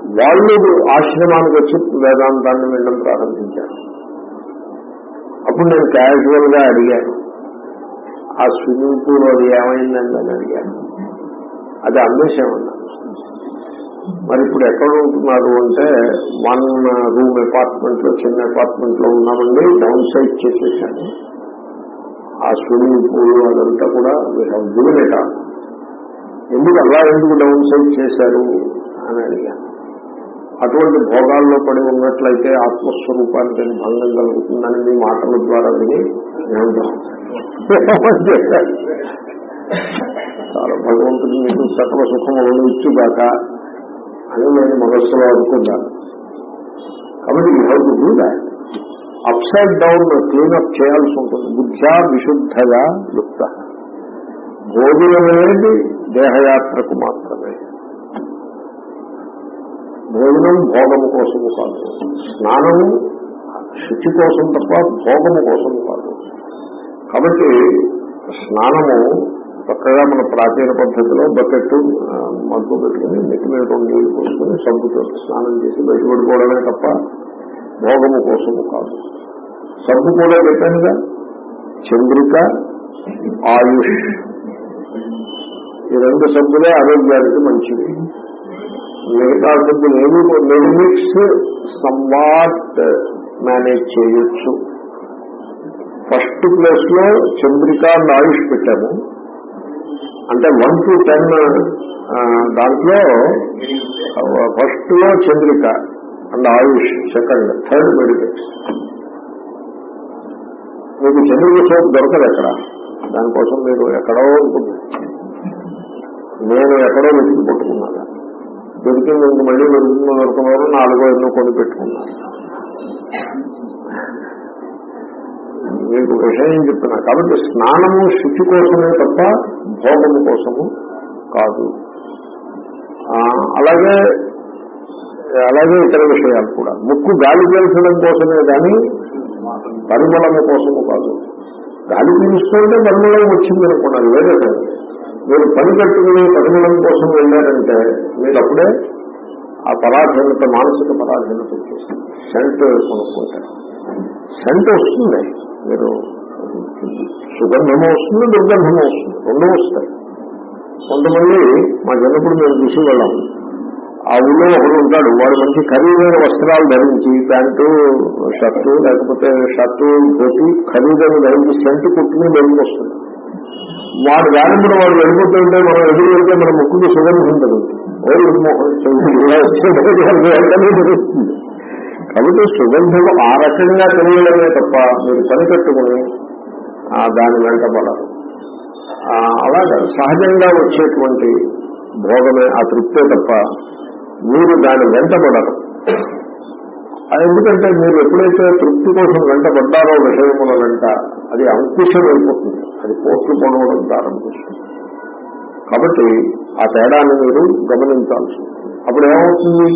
వాళ్ళు ఆశ్రమానికి వచ్చి వేదాంతాన్ని వినడం ప్రారంభించాను అప్పుడు నేను క్యాజువల్గా అడిగాను. ఆ స్విమ్మింగ్ పూల్ అది ఏమైందని అని అడిగాను. అది అమ్మేసామన్నాను మరి ఇప్పుడు ఎక్కడ ఉంటున్నారు అంటే వన్ రూమ్ అపార్ట్మెంట్లో చిన్న అపార్ట్మెంట్లో ఉన్నామండి డౌన్ సైడ్ చేసేసాను ఆ స్విమ్మింగ్ పూల్ అదంతా కూడా గివెన్ ఎందుకు అలా ఎందుకు డౌన్ సైడ్ చేశారు అని అడిగాను. అటువంటి భోగాల్లో పడి ఉన్నట్లయితే ఆత్మస్వరూపానికి భంగం కలుగుతుందని మీ మాటల ద్వారా విని చాలా భగవంతుడు మీకు సకల సుఖములను ఇచ్చుగాక అని నేను మనస్సులో అనుకున్నాను. కాబట్టి ఈ how do that upside down cleanup చేయాల్సి ఉంటుంది. బుద్ధ్యా విశుద్ధగా యుక్త. భోజనం అనేది దేహయాత్రకు మాత్రమే. భోజనం భోగము కోసము కాదు. స్నానము శుచి కోసం తప్ప భోగము కోసం కాదు. కాబట్టి స్నానము చక్కగా మన ప్రాచీన పద్ధతిలో బకెట్ మగ్గు పెట్టుకుని నెత్తి మీద రెండు నీళ్ళు పోసుకుని సబ్బుతో స్నానం చేసి బయటపడిపోవడమే తప్ప భోగము కోసము కాదు. సబ్బు కూడా పెట్టానుగా చంద్రిక ఆయుష్. ఈ రెండు సబ్బులే ఆరోగ్యానికి మంచివి. మిగతా సబ్బులు ఏమి మెడిమిక్స్ సంవాట్ మేనేజ్ చేయొచ్చు. ఫస్ట్ ప్లేస్లో చంద్రిక అండ్ ఆయుష్ పెట్టాము. అంటే వన్ టు టెన్ దాంట్లో ఫస్ట్లో Chandrika and Ayush second third medicals మీకు చంద్రిక సోప్ దొరకదు ఎక్కడ. దానికోసం మీరు ఎక్కడో ఉంటుంది. నేను ఎక్కడో వెతికి పట్టుకున్నాను. దొరికింది ఇంక మళ్ళీ దొరుకుతుందో దొరకనో నాలుగో ఎన్నో కొని పెట్టుకున్నాను మీకు విషయం చెప్తున్నా కాబట్టి స్నానము శుచి కోసమే తప్ప భోగము కోసము కాదు. అలాగే అలాగే ఇతర విషయాలు కూడా. ముక్కు గాలి పీల్చడం కోసమే కానీ పరిమళము కోసము కాదు. గాలి పీలుస్తుంటే పరిమళం వచ్చింది అనుకున్నారు వేరే మీరు పని కట్టుకుని పరిమళం కోసం వెళ్ళారంటే మీరు అప్పుడే ఆ పరాధీనత మానసిక పరాధీనత వచ్చేస్తుంది. సెంట్ కొనుక్కుంటారు. సెంట్ వస్తుంది. మీరు సుగంధము వస్తుంది దుర్గంధము వస్తుంది. రెండు వస్తాయి. కొంతమంది మా చిన్నప్పుడు మేము చూసి వెళ్ళాం ఆ ఊళ్ళో ఒకడు ఉంటాడు వాడు మంచి ఖరీదైన వస్త్రాలు ధరించి ప్యాంటు షర్టు లేకపోతే షర్టు పోటీ ఖరీదైన ధరించి సెంటు కుట్టుకుని బయటకు వస్తుంది వాడు దానిప్పుడు వాడు వెళ్ళిపోతుంటే మనం ఎదురు వెళ్తే మన ముక్కుకి సుగంధం తగ్గుతుంది కాబట్టి సుగంధం ఆ రకంగా తెలియడమే తప్ప మీరు పని కట్టుకుని దాని వెంట పడరు అలాగా సహజంగా వచ్చేటువంటి భోగమే ఆ తృప్తే తప్ప మీరు దాని వెంటబడరు ఎందుకంటే మీరు ఎప్పుడైతే తృప్తి కోసం వెంటబడ్డారో విషయముల వెంట అది అంకుశం అయిపోతుంది. అది పోట్లు పొడవడం ప్రారంభిస్తుంది. కాబట్టి ఆ తేడాన్ని మీరు గమనించాల్సి అప్పుడు ఏమవుతుంది?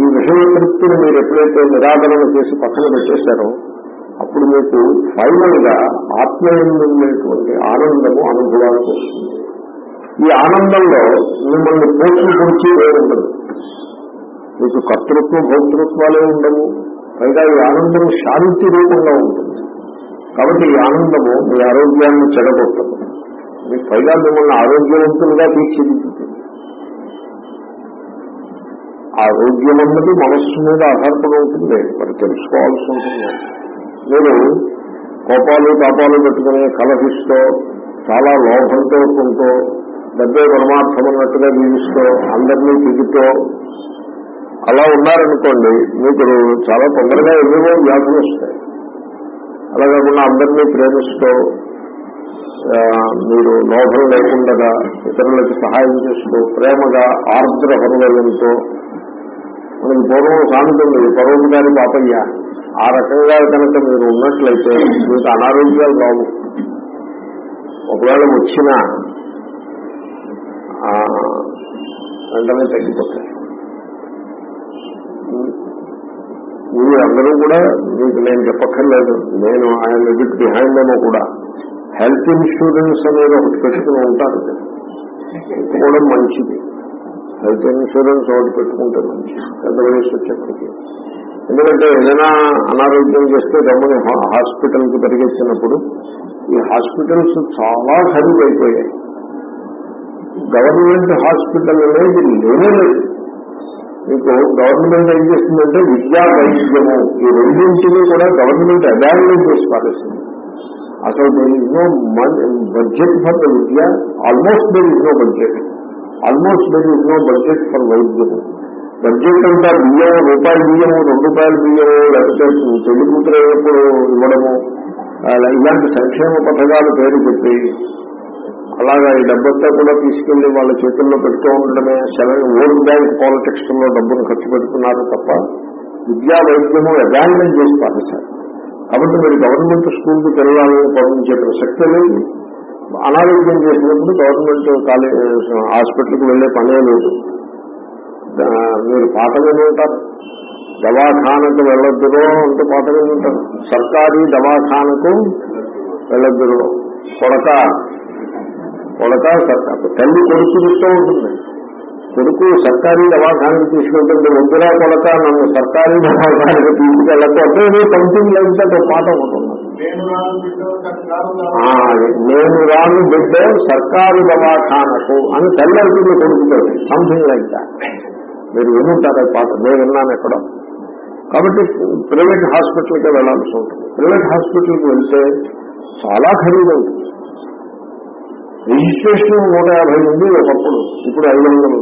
ఈ విషయ తృప్తిని మీరు ఎప్పుడైతే నిరాదరణ చేసి పక్కన పెట్టేశారో అప్పుడు మీకు ఫైనల్గా ఆత్మీయమైనటువంటి ఆనందము అనుభవానికి వస్తుంది. ఈ ఆనందంలో మిమ్మల్ని పోషణ పొడిచి ఉండదు. మీకు కర్తృత్వ భోక్తృత్వాలే ఉండవు. పైగా ఈ ఆనందం శాంతి రూపంగా ఉంటుంది. కాబట్టి ఈ ఆనందము మీ ఆరోగ్యాన్ని చెడగొట్టదు. మీకు పైగా మిమ్మల్ని ఆరోగ్యవంతులుగా తీర్చిదిద్దుతుంది. ఆరోగ్యం అన్నది మనస్సు మీద ఆధారపడి ఉంటుంది. మరి తెలుసుకోవాల్సి ఉంటుంది. మీరు కోపాలు తాపాలు పెట్టుకుని కలహిస్తూ చాలా లోభంతో ఉంటూ డబ్బే పరమార్థం అన్నట్టుగా జీవిస్తూ అందరినీ తిరుగుతూ అలా ఉన్నారనుకోండి మీకు చాలా తొందరగా ఎన్నో వ్యాధులు వస్తాయి. అలా కాకుండా అందరినీ ప్రేమిస్తూ మీరు లోభం లేకుండా ఇతరులకు సహాయం చేస్తూ ప్రేమగా ఆర్ద్ర హృదయంతో మనకి పూర్వం సామెత ఉంది పరోపకారి పాపయ్య. ఆ రకంగా కనుక మీరు ఉన్నట్లయితే మీకు అనారోగ్యాలు రావు. ఒకవేళ వచ్చిన వెంటనే తగ్గిపోతాయి. మీరందరూ కూడా మీకు నేను చెప్పక్కర్లేదు. నేను ఆయన ఎడిట్ బిహైండ్ ఏమో కూడా. హెల్త్ ఇన్సూరెన్స్ అనేది ఒకటి పెట్టుకుని ఉంటారు. ఇది కూడా మంచిది. హెల్త్ ఇన్సూరెన్స్ ఒకటి పెట్టుకుంటే మంచిది. పెద్ద వయసు వచ్చేప్పటికీ. ఎందుకంటే ఏదైనా అనారోగ్యం చేస్తే గమ్మని హాస్పిటల్కి పరిగెత్తినప్పుడు ఈ హాస్పిటల్స్ చాలా ఖరీదు అయిపోయాయి గవర్నమెంట్ హాస్పిటల్ అనేది లేనే లేదు. మీకు గవర్నమెంట్ ఏం చేస్తుందంటే విద్యా వైద్యము ఈ రెండింటినీ కూడా గవర్నమెంట్ అబాండన్ చేసి పారేస్తుంది అసలు there is no budget for the Vidya almost there is no budget almost there is no budget for వైద్యము. బడ్జెట్ అంతా బియ్యం రూపాయల బియ్యము రెండు రూపాయల బియ్యము లేకపోతే పెళ్ళి కూతురు అయినప్పుడు ఇవ్వడము? అలా ఇలాంటి సంక్షేమ పథకాలు పేరు పెట్టి అలాగా ఈ డబ్బంతా కూడా తీసుకెళ్ళి వాళ్ళ చేతుల్లో పెడుతూ ఉండడమే. సెలవు ఓల్డ్ బ్యాంక్ పాలిటిక్స్లో డబ్బును ఖర్చు పెడుతున్నారు తప్ప విద్యా వైద్యము అబాండన్ చేస్తారు సార్. కాబట్టి మీరు గవర్నమెంట్ స్కూల్కి పిల్లలను పంపించే ప్రసక్తే లేదు. అనారోగ్యం చేసినప్పుడు గవర్నమెంట్ కాలేజ్ హాస్పిటల్కి వెళ్ళే పనే లేదు. మీరు పాట మీద దవాఖానకు వెళ్ళొద్దురో అంటే పాట మీద సర్కారీ దవాఖానకు వెళ్ళొద్దురో. కొడక కొడక సర్కార్. తల్లి కొడుకు ఇస్తూ ఉంటుంది. కొడుకు సర్కారీ దవాఖానకి తీసుకెళ్తుంటే వద్దురా కొడక నన్ను సర్కారీ దవాఖానకి తీసుకెళ్ళకపోతే సంథింగ్ లైక్ దట్ ఒక పాట ఒకటి నేను రాను బిడ్డ సర్కారు దవాఖానకు అని తల్లి అవుతుంది కొడుకుతో సంథింగ్ లైక్ దాట్ మీరు వినుంటారు ఆ పాట. నేను విన్నాను ఎక్కడ. కాబట్టి ప్రైవేట్ హాస్పిటల్కే వెళ్ళాల్సి ఉంటుంది. ప్రైవేట్ హాస్పిటల్కి వెళ్తే చాలా ఖరీదు. అవుతుంది రిజిస్ట్రేషన్ నూట యాభై ఉంది ఒకప్పుడు. ఇప్పుడు ఐదు వందలు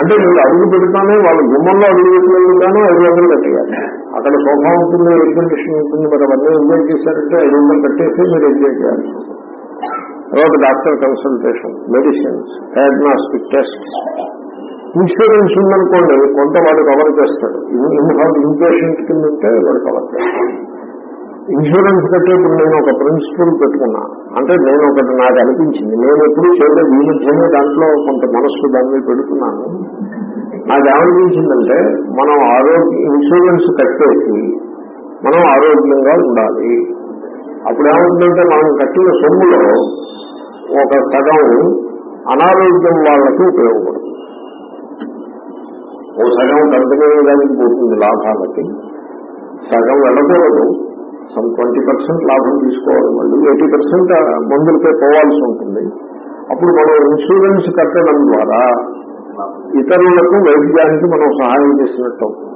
అంటే మీరు అడుగు పెడతానే వాళ్ళ గుమ్మంలో అడుగు పెట్టినందుకు ఐదు వందలు కట్టేయాలి. అక్కడ సోఫా ఉంటుంది ఎయిర్ కండిషన్ ఉంటుంది మరి అవన్నీ ఎంజాయ్ చేశారంటే ఐదు వందలు కట్టేసి మీరు ఎంజాయ్ చేయాలి. తర్వాత doctor consultation medicines diagnostic test insurance ఉందనుకోండి కొంత వాడు కవర్ చేస్తాడు. ఇన్పేషెంట్ కింద? ఉంటే వాడు కవర్ చేస్తాడు. ఇన్సూరెన్స్ కట్టేప్పుడు నేను ఒక ప్రిన్సిపల్ పెట్టుకున్నా. అంటే నేను ఒకటి నాకు అనిపించింది. నేను ఎప్పుడు చేయలేదు ఈ మధ్యనే దాంట్లో కొంత మనస్సు దాని మీద పెడుతున్నాను. నాకు ఏమనిపించిందంటే మనం ఆరోగ్య ఇన్సూరెన్స్ కట్టేసి మనం ఆరోగ్యంగా ఉండాలి. అప్పుడు ఏమవుతుందంటే మనం కట్టిన సొమ్ములో ఒక సగం అనారోగ్యం వాళ్ళకి ఉపయోగపడుతుంది. ఓ సగం కంపెనీ పోతుంది లాభాలకి సగం వెళ్ళకూడదు. సమ్ ట్వంటీ పర్సెంట్ లాభం తీసుకోవాలి. మళ్ళీ ఎయిటీ పర్సెంట్ మందులపై పోవాల్సి ఉంటుంది. అప్పుడు మనం ఇన్సూరెన్స్ కట్టడం ద్వారా ఇతరులకు వైద్యానికి మనం సహాయం చేసినట్టు అవుతుంది.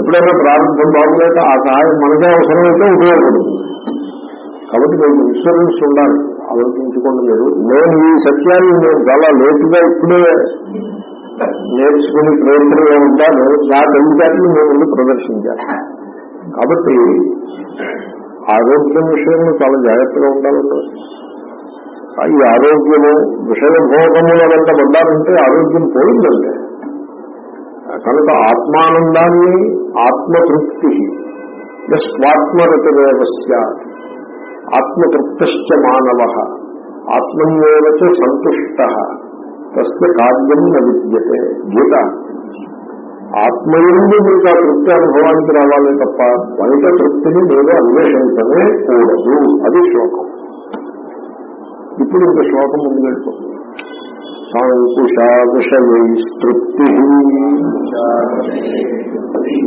ఎప్పుడైనా ప్రారంభం బాగులేక ఆ సహాయం మనకే అవసరమైతే ఉపయోగపడుతుంది కాబట్టి మీకు ఇన్సూరెన్స్ ఉండాలి. ఆలోచించుకోండి మీరు. నేను ఈ సత్యాన్ని నేను చాలా లేటుగా ఇప్పుడే నేర్చుకుని ప్రయత్నంగా ఉంటాను నా తెలివితేటలు నేను ముందు ప్రదర్శించాను. కాబట్టి ఆరోగ్యం విషయంలో చాలా జాగ్రత్తగా ఉండాలండి ఈ ఆరోగ్యము విషయభోగముల వెంట పడ్డారంటే ఆరోగ్యం పోయిందండి కనుక ఆత్మానందాన్ని ఆత్మతృప్తి స్వాత్మరతిరేవస్య ఆత్మతృప్త మానవ ఆత్మన్యేవచ సంతుష్ట. తస్య కార్యం న విద్యతే గీత ఆత్మయందు మీకు ఆ తృప్తి అనుభవానికి రావాలి తప్ప బయట తృప్తిని మీరు అన్వేషించనే కూడదు అది శ్లోకం। ఇప్పుడు ఇంక శ్లోకం ముందు వెళ్ళిపోతుంది సాంకుశా విషయైస్తృప్తి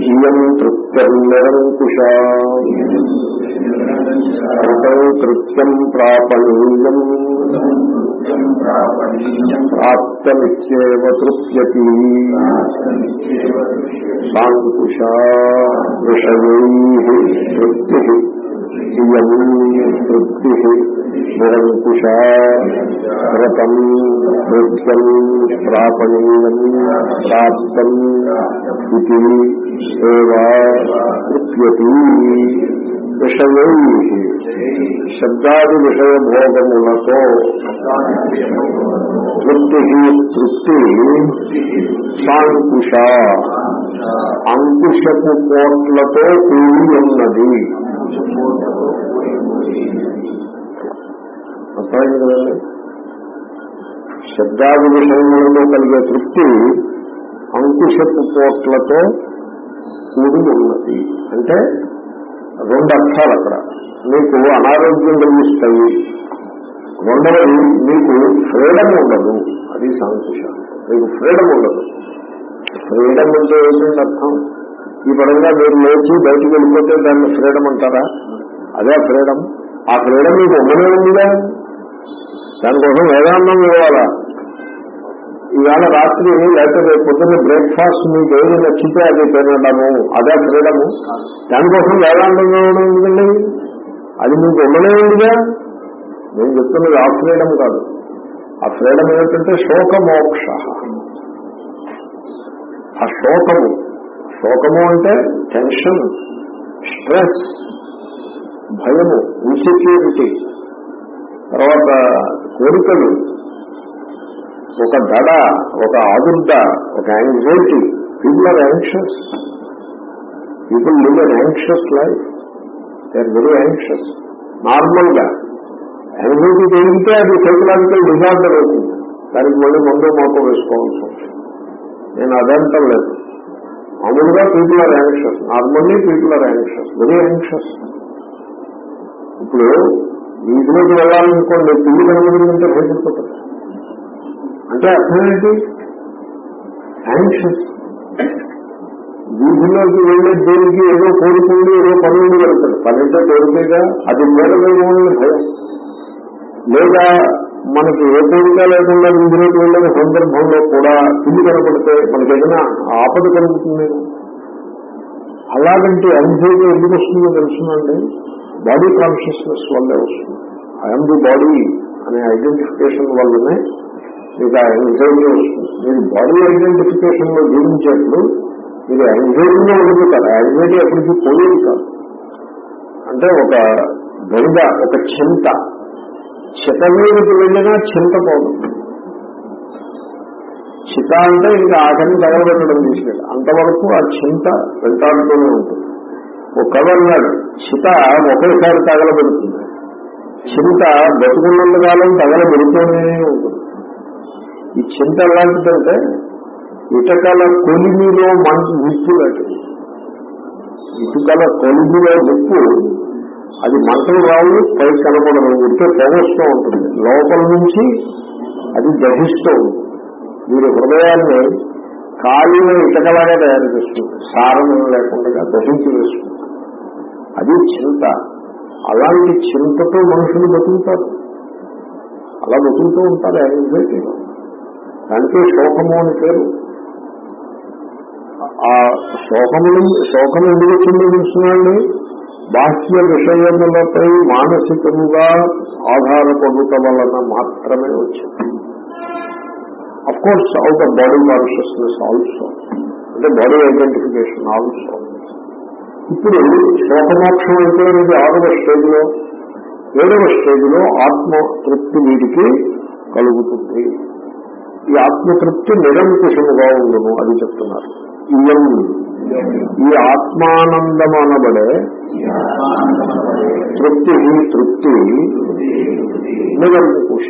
ఇయం తృప్తిర్నిరంకుశ కృతం కృత్యం ప్రాపణీయం। ప్రాప్తమిత్యేవ తృప్యతి. సాంకుశా విషయై తృప్తి ఇయం తృప్తి నిరంకుశ వ్రతం. కృత్యం ప్రాపణీయం ప్రాప్తం. ఇది ఏవా తృప్యతి. విషయై శబ్దాది విషయభోగములతో తృప్తి తృప్తి సాంకుష అంకుశపు కోట్లతో కూడి ఉన్నది శబ్దాది విషయంలో కలిగే తృప్తి అంకుశపు కోట్లతో కూడి ఉన్నది అంటే రెండు అర్థాలు అక్కడ. మీకు అనారోగ్యం కలిగిస్తాయి. రెండవది మీకు ఫ్రీడమ్ ఉండదు. అది సాంకుశ మీకు ఫ్రీడమ్ ఉండదు. ఫ్రీడమ్ అంటే ఏంటంటే అర్థం? ఈ పరంగా మీరు లేచి బయటికి వెళ్ళిపోతే దాన్ని ఫ్రీడమ్ అంటారా? అదే ఫ్రీడమ్. ఆ ఫ్రీడమ్ మీకు ఉండనే ఉందిగా దానికోసం వేదాంతం ఇవ్వాలా? ఈవేళ రాత్రి లేకపోతే రేపు పొద్దున్న బ్రేక్ఫాస్ట్ మీకు ఏది నచ్చితే అది తినడము అదే ఫ్రీడము దానికోసం వేదాంతంగా ఇవ్వడం ఎందుకండి అది మీకు ఉండనే ఉందిగా నేను చెప్తున్నది ఆ ఫ్రీడమ్ కాదు. ఆ ఫ్రీడమ్ ఏమిటంటే శోకమోక్ష. ఆ శోకము శోకము అంటే టెన్షన్ స్ట్రెస్ భయము ఇన్సెక్యూరిటీ తర్వాత కోరికలు ఒక దడ ఒక ఆదుర్ద ఒక anxiety people are anxious people live an anxious life they are very anxious నార్మల్గా యాంగ్జైటీ పెరిగితే అది సైకలాజికల్ డిజార్డర్ అవుతుంది. దానికి మళ్ళీ ముందు మోపం వేసుకోవాల్సి ఉంటుంది నేను అదంతం లేదు. మామూలుగా people are anxious normally people are anxious very anxious ఇప్పుడు వీధిలోకి వెళ్ళాలనుకోండి పిల్లి కనబడిందంటే భయపడిపోతారు. అంటే అర్థం ఏంటి? వీధిలోకి వెళ్ళే దేనికి ఏదో కోరుకుండి ఏదో పనులు వెళ్తాడు. పని అంటే కోరికగా అది మేడమేమో భయం. లేదా మనకి ఏ కోరిక లేకుండా వీధిలోకి వెళ్ళిన సందర్భంలో కూడా పిల్లి కనపడితే మనకి ఏదైనా ఆపద కలుగుతుంది. అలాగంటే యాంగ్జైటీ ఎందుకు వస్తుందో తెలుసునండి బాడీ కాన్షియస్నెస్ వల్లే వస్తుంది. ఐఎమ్ ది బాడీ అనే ఐడెంటిఫికేషన్ వల్లనే మీకు ఆ యాంగ్జైటీ వస్తుంది. మీరు బాడీ ఐడెంటిఫికేషన్లో జీవించేప్పుడు మీరు యాంగ్జైటీలో ఉండిపోతారు యాంగ్జైటీ ఎప్పటికీ పోయేది కాదు. అంటే ఒక గంగ ఒక చింత. చిత మీదకి వెళ్ళినా చింత పోదు. చిత అంటే ఇంకా ఆఖరిని తగలబెట్టడం తీసుకెళ్ళి. అంతవరకు ఆ చింత వెంటాడుతూనే ఉంటుంది. ఒక కథ అన్నాడు చిత ఒకేసారి తగలబెడుతుంది. చింత బతుకున్నంత కాలం తగలబెడుతూనే ఉంటుంది. ఈ చింత ఎలాంటిదంటే ఇటకల కొలిమిలో మంచి నిప్పు లాంటిది. ఇటుకల కొలిమిలో నిప్పు అది మంటలు రావు పై కనపడదు ఉంటే పొగస్తూ ఉంటుంది. లోపల నుంచి అది దహిస్తూ ఉంటుంది. మీరు హృదయాన్ని కాలిన ఇటకలాగా తయారు చేస్తుంది సారం లేకుండా దహించి వేస్తుంది అది చింత. అలాంటి చింతతో మనుషులు బతుకుతారు. అలా బతుకుతూ ఉంటారు. యాంగ్జైటీలో దానికే శోకము అని పేరు. ఆ శోకము శోకం ఎందుకు వచ్చిందో తెలుసునండి బాహ్య విషయములపై మానసికముగా ఆధారపడుట వలన మాత్రమే వచ్చింది. Of course out of body consciousness also అంటే బాడీ ఐడెంటిఫికేషన్ ఆల్సో ఇప్పుడు శోకమోక్షం అయిపోయినది ఆరవ స్టేజ్లో ఏడవ స్టేజ్లో ఆత్మ తృప్తి వీడికి కలుగుతుంది. ఈ ఆత్మతృప్తి నిరంకుశముగా ఉండును అది చెప్తున్నారు. ఇయం ఈ ఆత్మానందం అనబడే తృప్తి తృప్తి నిరంకుశ.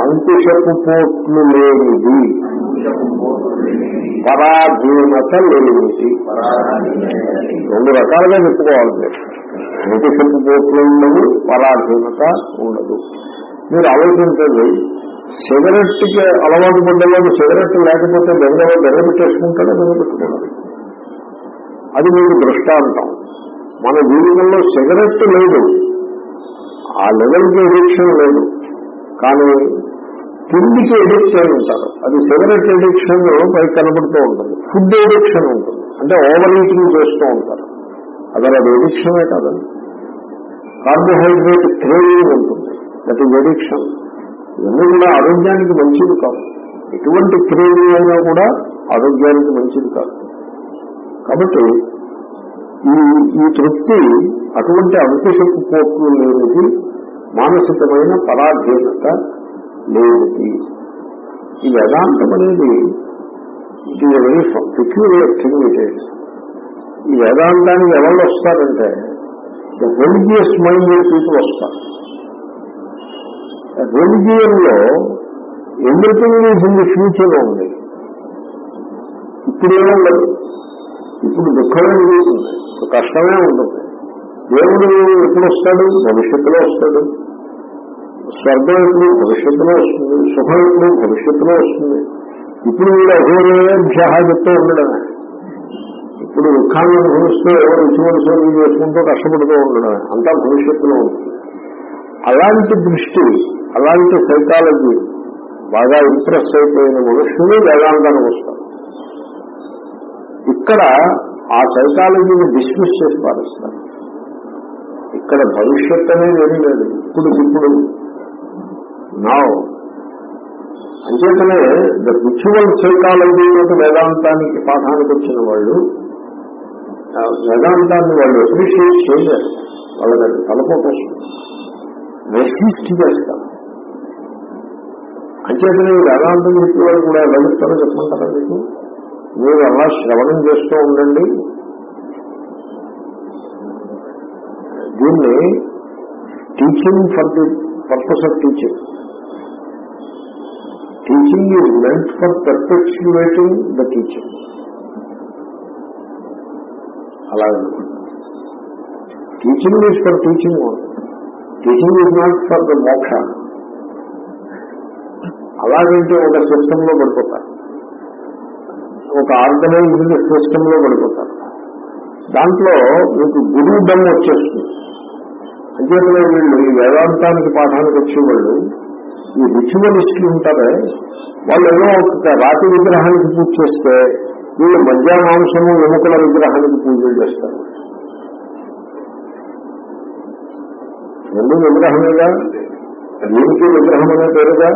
అంకుశపు పోట్లు లేనిది. పరాధీనత లేనిది. రెండు రకాలుగా చెప్పుకోవాలి. అంకుశపు పోట్లు ఉండదు పరాధీనత ఉండదు. మీరు ఆలోచించండి. సిగరెట్కి అలవాటు పడ్డవాడు సిగరెట్ లేకపోతే బెంగ బెంగ పెట్టేసుకుంటాడో బెంగ పెట్టుకోవాలి అది మీకు దృష్టాంతం. మన జీవితంలో సిగరెట్ లేదు. ఆ లెవెల్కి ఎడిక్షన్ లేదు. కానీ తిండికి ఎడిక్షన్ ఉంటారు. అది సిగరెట్ ఎడిక్షన్ పైకి కనబడుతూ ఉంటుంది. ఫుడ్ ఎడిక్షన్ ఉంటుంది. అంటే ఓవర్ ఈటింగ్ చేస్తూ ఉంటారు. అదే అది ఎడిక్షనే కాదండి. కార్బోహైడ్రేట్ క్రేవింగ్ ఉంటుంది. దట్ ఈజ్ ఎడిక్షన్ ఇవన్నీ కూడా ఆరోగ్యానికి మంచిది కాదు ఎటువంటి క్రేవింగ్ అయినా కూడా ఆరోగ్యానికి మంచిది కాదు కాబట్టి ఈ ఈ తృప్తి అటువంటి అంకుశపు పోట్లు లేనిది మానసికమైన పరాధీనత లేనిది. ఈ వేదాంతం అనేది it is very peculiar thing it is ఈ వేదాంతానికి ఎవరు వస్తారంటే ద రిలీజియస్ మైండెడ్ పీపుల్ వస్తారు. రిలిజియన్లో everything is in the future ఉంది ఇప్పుడేమో లేదు. ఇప్పుడు దుఃఖమే ఉంటుంది కష్టమే ఉంటుంది. దేవుడు ఎప్పుడు వస్తాడు? భవిష్యత్తులో వస్తాడు. స్వర్గం ఎప్పుడు? భవిష్యత్తులో వస్తుంది. సుఖం ఎప్పుడు? భవిష్యత్తులో వస్తుంది. ఇప్పుడు వీడు అఘోరేభ్య చెప్తూ ఉండడమే ఇప్పుడు దుఃఖాన్ని అనుభవిస్తూ ఎవరు రుచివలసలు చేసుకుంటూ కష్టపడుతూ ఉండడమే అంతా భవిష్యత్తులో ఉంటుంది. అలాంటి దృష్టి అలాంటి సైకాలజీ బాగా ఇంప్రెస్ అయిపోయిన మనుషులు వేదాంతానికి వస్తారు. ఇక్కడ ఆ సైకాలజీని డిస్మిస్ చేసి పారేస్తారు ఇక్కడ భవిష్యత్ అనేది ఏమీ లేదు. ఇప్పుడు ఇప్పుడు. నా అంచేతనే ద రిచువల్ సైకాలజీ వేదాంతానికి పాఠానికి వచ్చిన వాళ్ళు వేదాంతాన్ని వాళ్ళు అప్రిషియేట్ చేయలేరు. వాళ్ళకి తలపోటు రెసిస్ట్ చేస్తాం అంచేతనే వేదాంతం చెప్పే వాళ్ళు కూడా ఎలా చెప్తారో చెప్పమంటారా మీకు? మీరు అలా శ్రవణం చేస్తూ ఉండండి. దీన్ని teaching for the purpose of teaching teaching is meant for perpetuating the teaching అలాగే టీచింగ్ ఈజ్ ఫర్ టీచింగ్ ఉంటుంది teaching is not for the moksha. అలాగంటే ఒక సిస్టంలో పడిపోతారు. ఒక ఆర్గనైజ్డ్ సిస్టంలో పడిపోతారు. దాంట్లో మీకు గురువు దమ్ వచ్చేస్తుంది. అంచేతనే వీళ్ళు ఈ వేదాంతానికి పాఠానికి వచ్చేవాళ్ళు ఈ రిచువలిస్టులు ఉంటారే వాళ్ళు ఏదో ఒక రాతి విగ్రహానికి పూజ చేస్తే వీళ్ళు మధ్య మాంసము ఎముకల విగ్రహానికి పూజలు చేస్తారు. రెండు విగ్రహమేగా దీనికి విగ్రహం అనే పేరుగా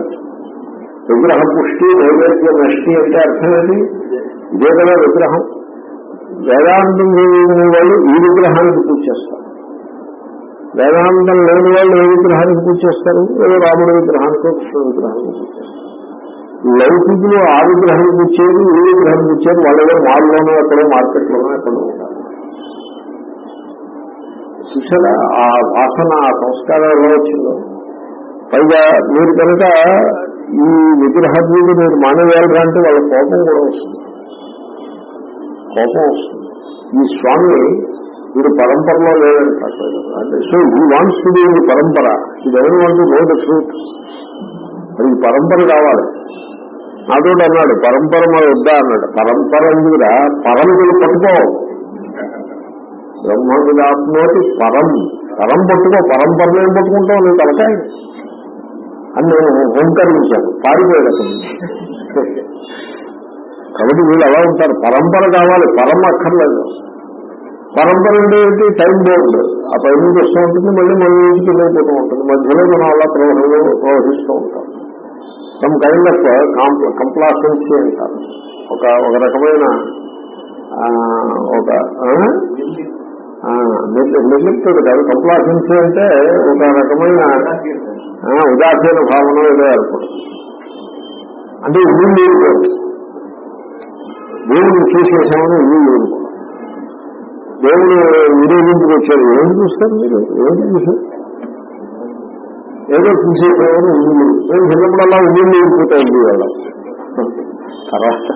విగ్రహ పుష్టి నైవేద్య నష్టి అంటే అర్థం ఏంటి ఇదే కదా విగ్రహం వేదాంతం లేని వాళ్ళు ఈ విగ్రహానికి పూజ చేస్తారు వేదాంతం లేని వాళ్ళు ఏ విగ్రహానికి పూజ చేస్తారు ఏదో రాముడి విగ్రహానికి కృష్ణ విగ్రహానికి పూజ చేస్తారు లౌకికులు ఆ విగ్రహానికి పూజ చేయరు ఈ విగ్రహానికి పూజ చేయరు వాళ్ళ దగ్గర మాల్లోనో ఎక్కడో మార్కెట్లోనో ఎక్కడో ఉంటారు చూసారా? ఆ వాసన ఆ సంస్కారం ఎలా వచ్చిందో? పైగా మీరు కనుక ఈ విగ్రహ పూజ మీరు మానవేయాలరా అంటే వాళ్ళ కోపం కూడా వస్తుంది. కోపం వస్తుంది. ఈ స్వామి వీడు పరంపరలో లేదంటారు అంటే సో ఈ వాన్స్ టు బి పరంపర. ఇది ఎవరు వాళ్ళు? నో ద ట్రూత్ అది పరంపర కావాలి. నాతో అన్నాడు పరంపర మా వద్దా అన్నాడు. పరంపర ఎందుకురా పట్టుకోవాలి పట్టుకో బ్రహ్మవిదాత్మోటి పరం. పరం పట్టుకో పరంపరలో ఏం పట్టుకుంటావు? నీ తలకాయ. అని నేను హోంకరించాను పారిపోయాడు కాబట్టి వీళ్ళు ఎలా ఉంటారు. పరంపర కావాలి. పరం అక్కర్లేదు. పరంపర ఏంటి? Time board. ఆ పై నుంచి వస్తూ ఉంటుంది మళ్ళీ మన నుంచి కింద ఉంటుంది. మధ్యలో మనం అలా ప్రవహంలో ప్రవహిస్తూ ఉంటాం. సమ్ కైండ్ ఆఫ్ కంప్లాసెన్సీ అంటారు. ఒక ఒక రకమైన ఒక నిర్లిప్తుడు కాదు కంప్లాసెన్సీ అంటే ఒక రకమైన ఉదాసీన భావన ఏదో అనుకోవడం అంటే ఇల్లు ఊరుకోదు దేవుడిని చూసేసామని ఇల్లు ఊరుకోదు దేవుడు ఊరేగింపుకి వచ్చారు. ఏం చూస్తారు మీరు? ఏం చూసారు ఏదో చూసేసామని ఇల్లు నేను చిన్నప్పుడల్లా ఇల్లు ఊరిపోతాయి ఇల్లు వాళ్ళ తర్వాత